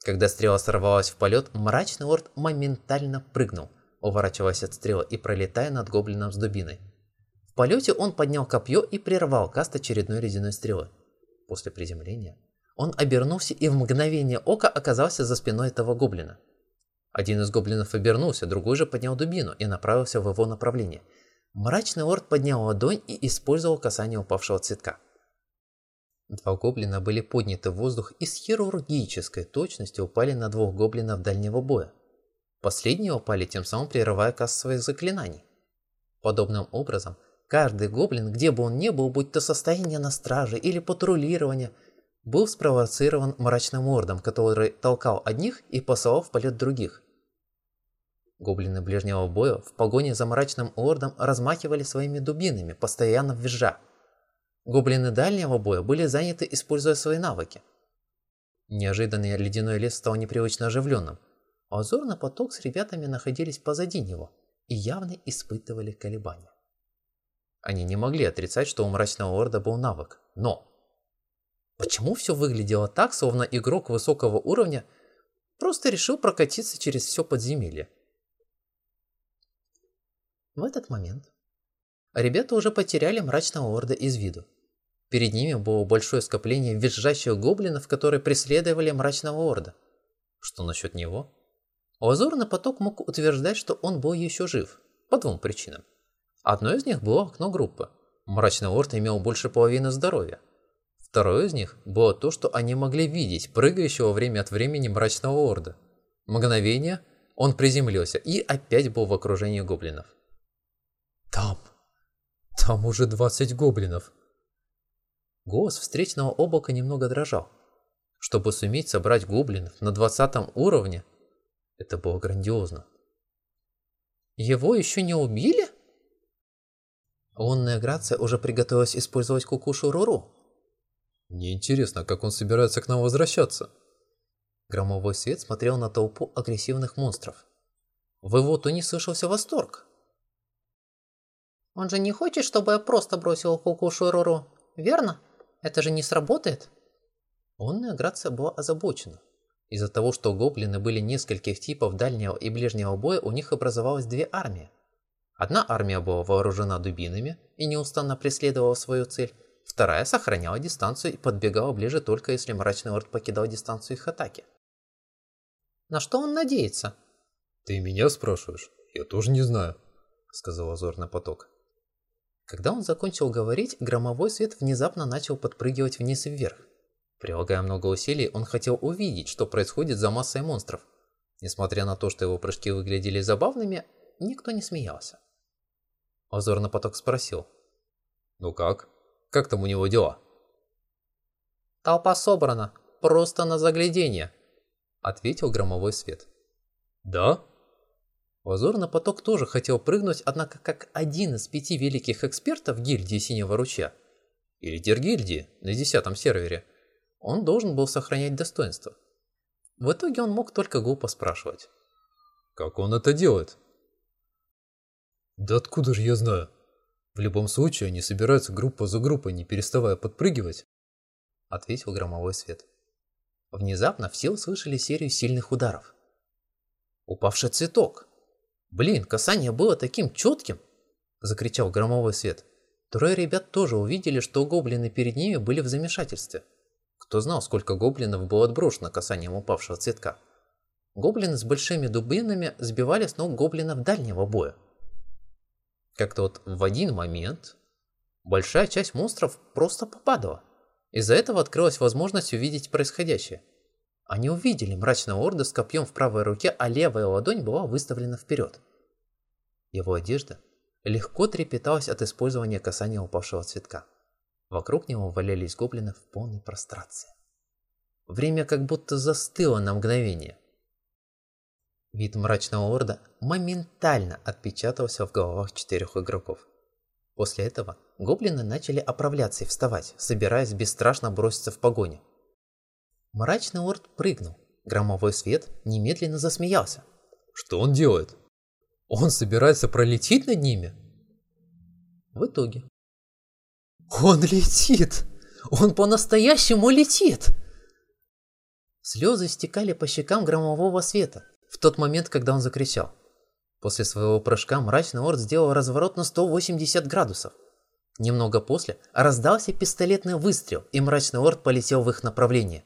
S3: Когда стрела сорвалась в полет, мрачный орд моментально прыгнул, уворачиваясь от стрелы и пролетая над гоблином с дубиной полете он поднял копье и прервал каст очередной ледяной стрелы. После приземления он обернулся и в мгновение ока оказался за спиной этого гоблина. Один из гоблинов обернулся, другой же поднял дубину и направился в его направление. Мрачный орд поднял ладонь и использовал касание упавшего цветка. Два гоблина были подняты в воздух и с хирургической точностью упали на двух гоблинов дальнего боя. Последние упали, тем самым прерывая своих заклинаний. Подобным образом, Каждый гоблин, где бы он ни был, будь то состояние на страже или патрулирование, был спровоцирован мрачным ордом, который толкал одних и посылал в полет других. Гоблины ближнего боя в погоне за мрачным ордом размахивали своими дубинами, постоянно визжа. Гоблины дальнего боя были заняты, используя свои навыки. Неожиданный ледяной лес стал непривычно оживленным. Озорный поток с ребятами находились позади него и явно испытывали колебания. Они не могли отрицать, что у Мрачного Орда был навык. Но! Почему все выглядело так, словно игрок высокого уровня просто решил прокатиться через все подземелье? В этот момент ребята уже потеряли Мрачного Орда из виду. Перед ними было большое скопление визжащих гоблинов, которые преследовали Мрачного Орда. Что насчет него? Лазурный поток мог утверждать, что он был еще жив, по двум причинам. Одно из них было окно группы. Мрачный Орд имел больше половины здоровья. Второе из них было то, что они могли видеть прыгающего время от времени Мрачного Орда. Мгновение он приземлился и опять был в окружении гоблинов.
S2: «Там! Там уже 20 гоблинов!»
S3: Голос встречного облака немного дрожал. Чтобы суметь собрать гоблинов на 20 уровне, это было грандиозно. Его еще не убили? Лунная Грация уже приготовилась использовать кукушу Руру.
S2: Мне интересно, как он собирается к нам возвращаться.
S3: Громовой свет смотрел на толпу агрессивных монстров. В его тоне слышался восторг. Он же не хочет, чтобы я просто бросил кукушу Руру, верно? Это же не сработает. Лунная Грация была озабочена. Из-за того, что гоблины были нескольких типов дальнего и ближнего боя, у них образовалось две армии. Одна армия была вооружена дубинами и неустанно преследовала свою цель, вторая сохраняла дистанцию и подбегала ближе только если мрачный орд покидал дистанцию их атаки. На что он надеется?
S2: Ты меня спрашиваешь? Я тоже не знаю, сказал Азорный поток.
S3: Когда он закончил говорить, громовой свет внезапно начал подпрыгивать вниз и вверх. Прилагая много усилий, он хотел увидеть, что происходит за массой монстров. Несмотря на то, что его прыжки выглядели забавными, никто не смеялся. Озорный поток спросил.
S2: «Ну как? Как там у него дела?»
S3: «Толпа собрана, просто на заглядение», — ответил громовой свет.
S2: «Да?»
S3: Лазурный поток тоже хотел прыгнуть, однако как один из пяти великих экспертов гильдии Синего Ручья, или Тергильдии на десятом сервере, он должен был сохранять достоинство. В итоге он мог только глупо спрашивать.
S2: «Как он это делает?» «Да откуда же я знаю? В любом случае они собираются группа за группой, не переставая подпрыгивать», — ответил громовой свет.
S3: Внезапно все услышали серию сильных ударов. «Упавший цветок! Блин, касание было таким четким!» — закричал громовой свет. Трое ребят тоже увидели, что гоблины перед ними были в замешательстве. Кто знал, сколько гоблинов было отброшено касанием упавшего цветка? Гоблины с большими дубинами сбивали с ног гоблинов дальнего боя. Как-то вот в один момент большая часть монстров просто попадала. Из-за этого открылась возможность увидеть происходящее. Они увидели мрачного орда с копьем в правой руке, а левая ладонь была выставлена вперед. Его одежда легко трепеталась от использования касания упавшего цветка. Вокруг него валялись гоблины в полной прострации. Время как будто застыло на мгновение. Вид мрачного орда моментально отпечатался в головах четырех игроков. После этого гоблины начали оправляться и вставать, собираясь бесстрашно броситься в погоню. Мрачный орд прыгнул. Громовой свет немедленно засмеялся.
S2: Что он делает? Он собирается пролететь над ними?
S3: В итоге он летит! Он по-настоящему летит! Слезы стекали по щекам громового света в тот момент, когда он закричал. После своего прыжка мрачный орд сделал разворот на 180 градусов. Немного после раздался пистолетный выстрел, и мрачный орд полетел в их направление.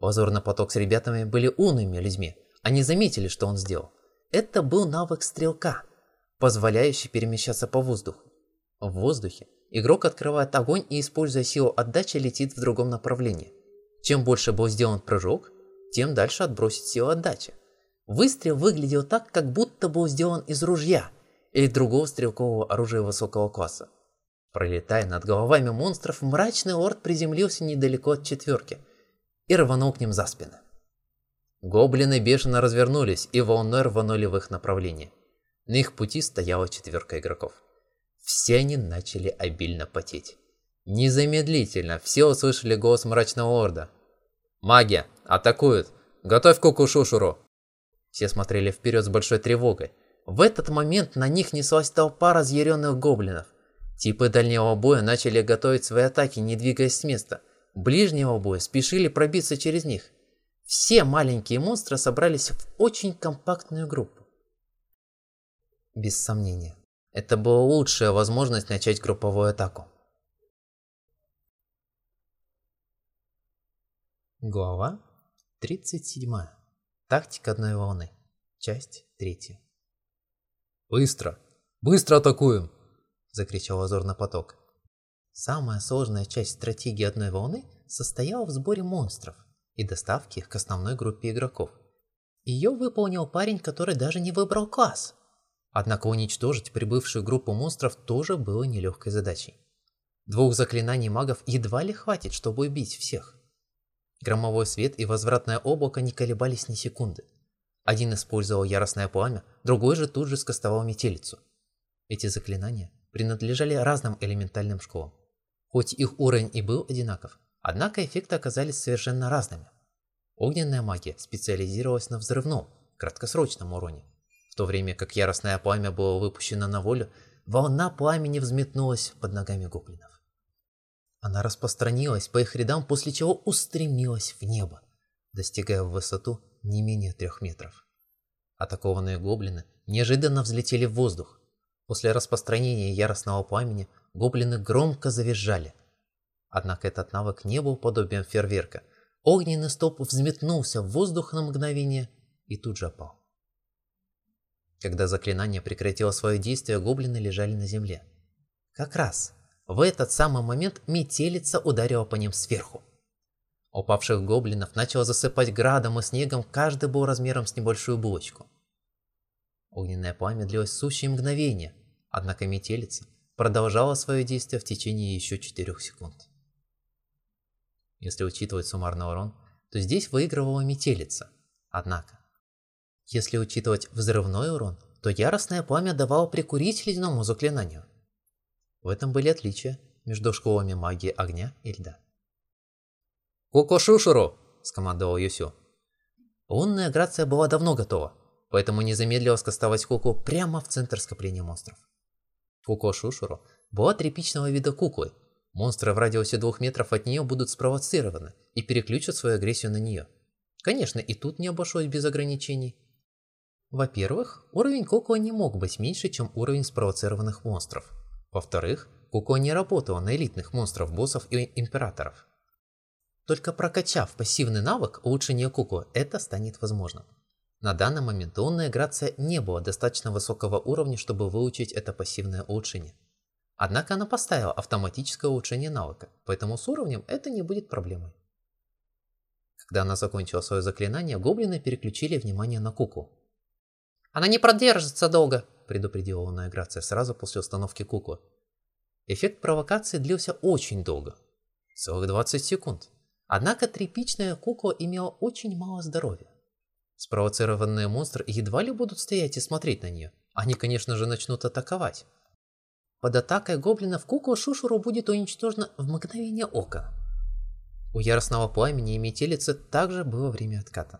S3: Лазурный поток с ребятами были умными людьми. Они заметили, что он сделал. Это был навык стрелка, позволяющий перемещаться по воздуху. В воздухе Игрок открывает огонь и, используя силу отдачи, летит в другом направлении. Чем больше был сделан прыжок, тем дальше отбросит силу отдачи. Выстрел выглядел так, как будто был сделан из ружья или другого стрелкового оружия высокого класса. Пролетая над головами монстров, мрачный лорд приземлился недалеко от четверки и рванул к ним за спины. Гоблины бешено развернулись и волной рванули в их направлении. На их пути стояла четверка игроков. Все они начали обильно потеть. Незамедлительно все услышали голос мрачного орда. «Магия! Атакуют! Готовь куку Шушуру!» Все смотрели вперед с большой тревогой. В этот момент на них неслась толпа разъяренных гоблинов. Типы дальнего боя начали готовить свои атаки, не двигаясь с места. Ближнего боя спешили пробиться через них. Все маленькие монстры собрались в очень компактную группу. Без сомнения, это была лучшая возможность начать групповую атаку. Глава 37. Тактика одной волны. Часть 3.
S2: «Быстро! Быстро атакуем!»
S3: – закричал Азор поток. Самая сложная часть стратегии одной волны состояла в сборе монстров и доставке их к основной группе игроков. Ее выполнил парень, который даже не выбрал класс. Однако уничтожить прибывшую группу монстров тоже было нелегкой задачей. Двух заклинаний магов едва ли хватит, чтобы убить всех. Громовой свет и возвратное облако не колебались ни секунды. Один использовал яростное пламя, другой же тут же скостовал метелицу. Эти заклинания принадлежали разным элементальным школам. Хоть их уровень и был одинаков, однако эффекты оказались совершенно разными. Огненная магия специализировалась на взрывном, краткосрочном уроне, в то время как яростное пламя было выпущено на волю, волна пламени взметнулась под ногами гоблинов. Она распространилась по их рядам, после чего устремилась в небо, достигая в высоту не менее трех метров. Атакованные гоблины неожиданно взлетели в воздух. После распространения яростного пламени гоблины громко завизжали. Однако этот навык не был подобием фейерверка. Огненный столб взметнулся в воздух на мгновение и тут же опал. Когда заклинание прекратило свое действие, гоблины лежали на земле. Как раз в этот самый момент метелица ударила по ним сверху. Упавших гоблинов начало засыпать градом и снегом, каждый был размером с небольшую булочку. Огненное пламя длилось сущие мгновения, однако метелица продолжала свое действие в течение еще 4 секунд. Если учитывать суммарный урон, то здесь выигрывала метелица. Однако, если учитывать взрывной урон, то яростное пламя давало прикурить ледяному заклинанию. В этом были отличия между школами магии огня и льда.
S2: «Коко Шушуру!»
S3: – скомандовал Юсю. Лунная грация была давно готова, поэтому не замедлила скастовать Куку прямо в центр скопления монстров. Куко Шушуру была тряпичного вида куклы. Монстры в радиусе двух метров от нее будут спровоцированы и переключат свою агрессию на нее. Конечно, и тут не обошлось без ограничений. Во-первых, уровень Коко не мог быть меньше, чем уровень спровоцированных монстров. Во-вторых, Куко не работала на элитных монстров, боссов и императоров. Только прокачав пассивный навык улучшения Куко, это станет возможным. На данный момент лунная грация не было достаточно высокого уровня, чтобы выучить это пассивное улучшение. Однако она поставила автоматическое улучшение навыка, поэтому с уровнем это не будет проблемой. Когда она закончила свое заклинание, гоблины переключили внимание на куклу. «Она не продержится долго!» предупредила лунная грация сразу после установки куклы. Эффект провокации длился очень долго. Целых 20 секунд. Однако тряпичная кукла имела очень мало здоровья. Спровоцированные монстры едва ли будут стоять и смотреть на нее. Они, конечно же, начнут атаковать. Под атакой гоблинов кукла Шушуру будет уничтожена в мгновение ока. У яростного пламени и метелицы также было время отката.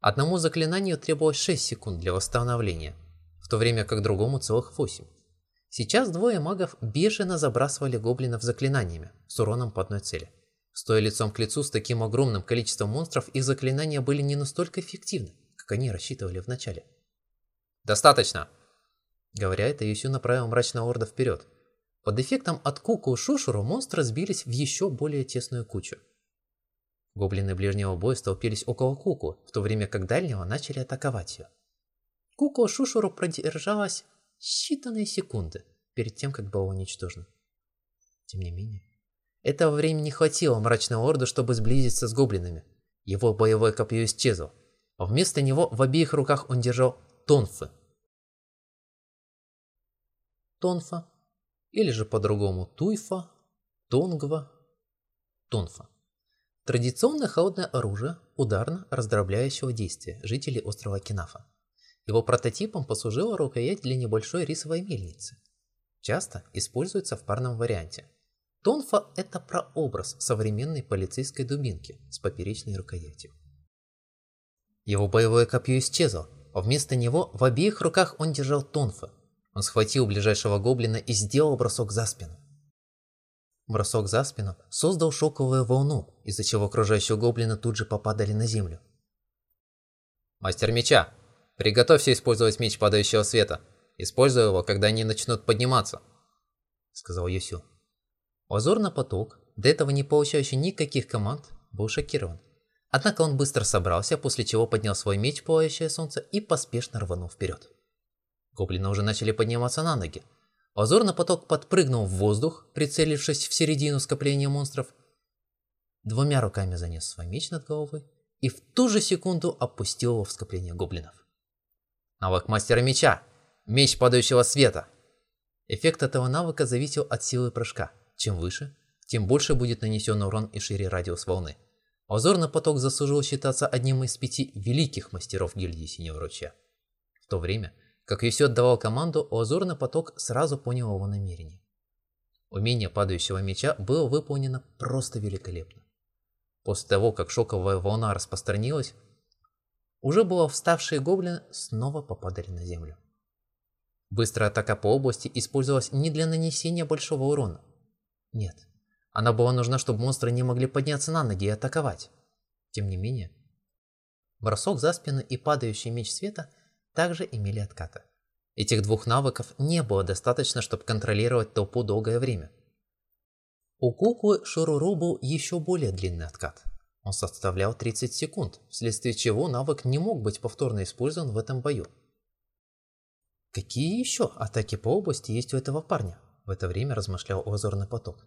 S3: Одному заклинанию требовалось 6 секунд для восстановления, в то время как другому целых 8. Сейчас двое магов бешено забрасывали гоблинов заклинаниями с уроном по одной цели. Стоя лицом к лицу с таким огромным количеством монстров, их заклинания были не настолько эффективны, как они рассчитывали вначале.
S2: «Достаточно!»
S3: Говоря это, Юсю направил мрачного орда вперед. Под эффектом от Куку Шушуру монстры сбились в еще более тесную кучу. Гоблины ближнего боя столпились около Куку, в то время как дальнего начали атаковать ее. Куко Шушуру продержалась считанные секунды перед тем, как была уничтожена. Тем не менее, этого времени хватило мрачного орда, чтобы сблизиться с гоблинами. Его боевое копье исчезло, вместо него в обеих руках он держал тонфы. Тонфа, или же по-другому туйфа, тонгва, тонфа. Традиционное холодное оружие ударно-раздробляющего действия жителей острова Кинафа. Его прототипом послужила рукоять для небольшой рисовой мельницы. Часто используется в парном варианте. Тонфа – это прообраз современной полицейской дубинки с поперечной рукоятью. Его боевое копье исчезло, а вместо него в обеих руках он держал тонфа. Он схватил ближайшего гоблина и сделал бросок за спину. Бросок за спину создал шоковую волну, из-за чего окружающие гоблины тут же попадали на землю.
S2: «Мастер меча, приготовься использовать меч падающего света. Используй его, когда они начнут подниматься», — сказал Юсю.
S3: Озор поток, до этого не получающий никаких команд, был шокирован. Однако он быстро собрался, после чего поднял свой меч, пылающее солнце, и поспешно рванул вперед. Гоблины уже начали подниматься на ноги. Озорный поток подпрыгнул в воздух, прицелившись в середину скопления монстров. Двумя руками занес свой меч над головой и в ту же секунду опустил его в скопление гоблинов.
S2: Навык мастера меча. Меч падающего света.
S3: Эффект этого навыка зависел от силы прыжка. Чем выше, тем больше будет нанесен урон и шире радиус волны. Озорный поток заслужил считаться одним из пяти великих мастеров гильдии Синего Ручья. В то время, как Юсю отдавал команду, Озорный поток сразу понял его намерение. Умение падающего меча было выполнено просто великолепно. После того, как шоковая волна распространилась, уже было вставшие гоблины снова попадали на землю. Быстрая атака по области использовалась не для нанесения большого урона. Нет, она была нужна, чтобы монстры не могли подняться на ноги и атаковать. Тем не менее, бросок за спину и падающий меч света также имели откаты. Этих двух навыков не было достаточно, чтобы контролировать толпу долгое время. У куклы Шуруру был еще более длинный откат. Он составлял 30 секунд, вследствие чего навык не мог быть повторно использован в этом бою. Какие еще атаки по области есть у этого парня? В это время размышлял Озорный поток.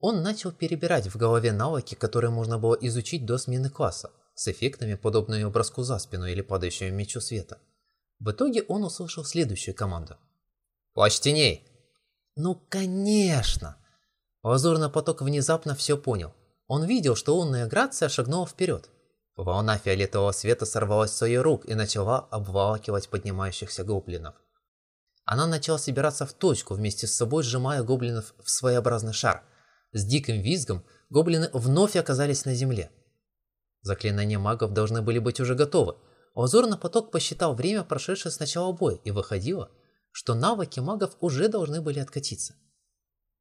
S3: Он начал перебирать в голове навыки, которые можно было изучить до смены класса, с эффектами, подобными броску за спину или падающему мечу света. В итоге он услышал следующую команду.
S2: «Плащ теней!»
S3: Ну, конечно! Лазурный поток внезапно все понял. Он видел, что умная Грация шагнула вперед. Волна фиолетового света сорвалась с ее рук и начала обволакивать поднимающихся гоблинов. Она начала собираться в точку, вместе с собой сжимая гоблинов в своеобразный шар – с диким визгом гоблины вновь оказались на земле. Заклинания магов должны были быть уже готовы. На поток посчитал время, прошедшее с начала боя, и выходило, что навыки магов уже должны были откатиться.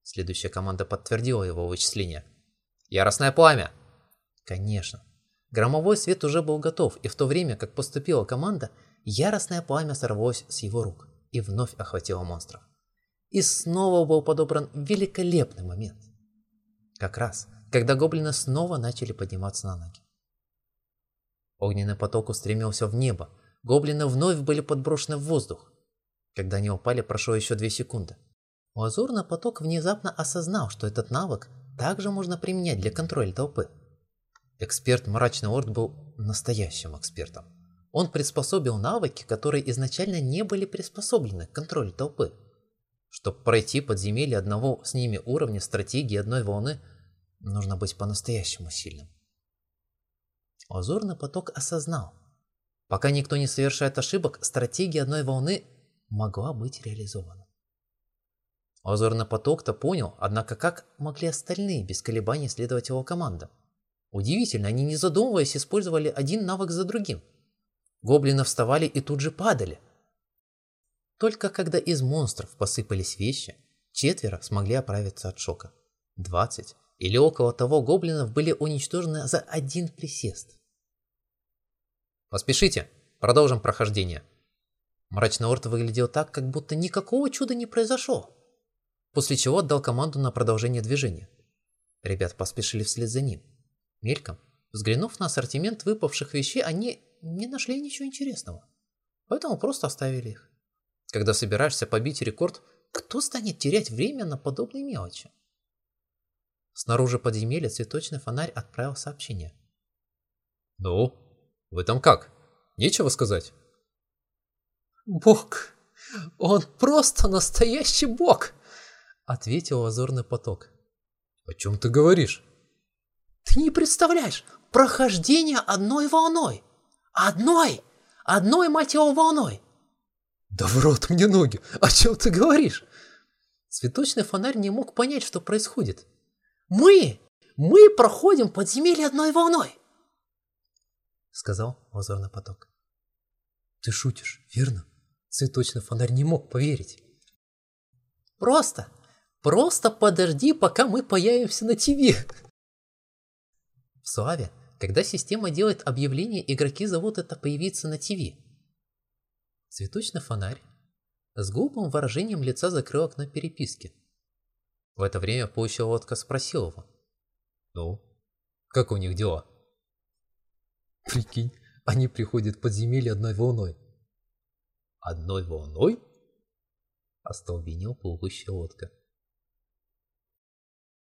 S3: Следующая команда подтвердила его вычисление.
S2: «Яростное пламя!»
S3: Конечно. Громовой свет уже был готов, и в то время, как поступила команда, яростное пламя сорвалось с его рук и вновь охватило монстров. И снова был подобран великолепный момент. Как раз, когда гоблины снова начали подниматься на ноги. Огненный поток устремился в небо. Гоблины вновь были подброшены в воздух. Когда они упали, прошло еще две секунды. Лазурный поток внезапно осознал, что этот навык также можно применять для контроля толпы. Эксперт Мрачный Орд был настоящим экспертом. Он приспособил навыки, которые изначально не были приспособлены к контролю толпы. Чтобы пройти подземелье одного с ними уровня стратегии одной волны, нужно быть по-настоящему сильным. Лазурный поток осознал. Пока никто не совершает ошибок, стратегия одной волны могла быть реализована. Лазурный поток-то понял, однако как могли остальные без колебаний следовать его командам? Удивительно, они не задумываясь использовали один навык за другим. Гоблины вставали и тут же падали, только когда из монстров посыпались вещи, четверо смогли оправиться от шока. Двадцать или около того гоблинов были уничтожены за один присест.
S2: «Поспешите, продолжим прохождение».
S3: Мрачный Орд выглядел так, как будто никакого чуда не произошло. После чего отдал команду на продолжение движения. Ребят поспешили вслед за ним. Мельком, взглянув на ассортимент выпавших вещей, они не нашли ничего интересного. Поэтому просто оставили их. Когда собираешься побить рекорд, кто станет терять время на подобные мелочи? Снаружи подземелья цветочный фонарь отправил сообщение.
S2: «Ну, вы там как? Нечего сказать?»
S3: «Бог! Он просто настоящий бог!» Ответил лазурный поток.
S2: «О чем ты говоришь?»
S3: «Ты не представляешь! Прохождение одной волной! Одной! Одной, мать его, волной!
S2: «Да в рот мне ноги! О чем ты говоришь?»
S3: Цветочный фонарь не мог понять, что происходит. «Мы! Мы проходим подземелье одной волной!» Сказал лазурный поток. «Ты шутишь, верно?» Цветочный фонарь не мог поверить.
S1: Просто, просто подожди, пока мы появимся на ТВ. В Славе, когда система делает объявление, игроки зовут это появиться на ТВ. Цветочный фонарь с глупым выражением лица закрыл окно переписки. В это время получил лодка спросил его.
S2: «Ну, как у них дела?» Прикинь, они приходят в подземелье одной волной.
S1: Одной волной? Остолбенел плывущая лодка.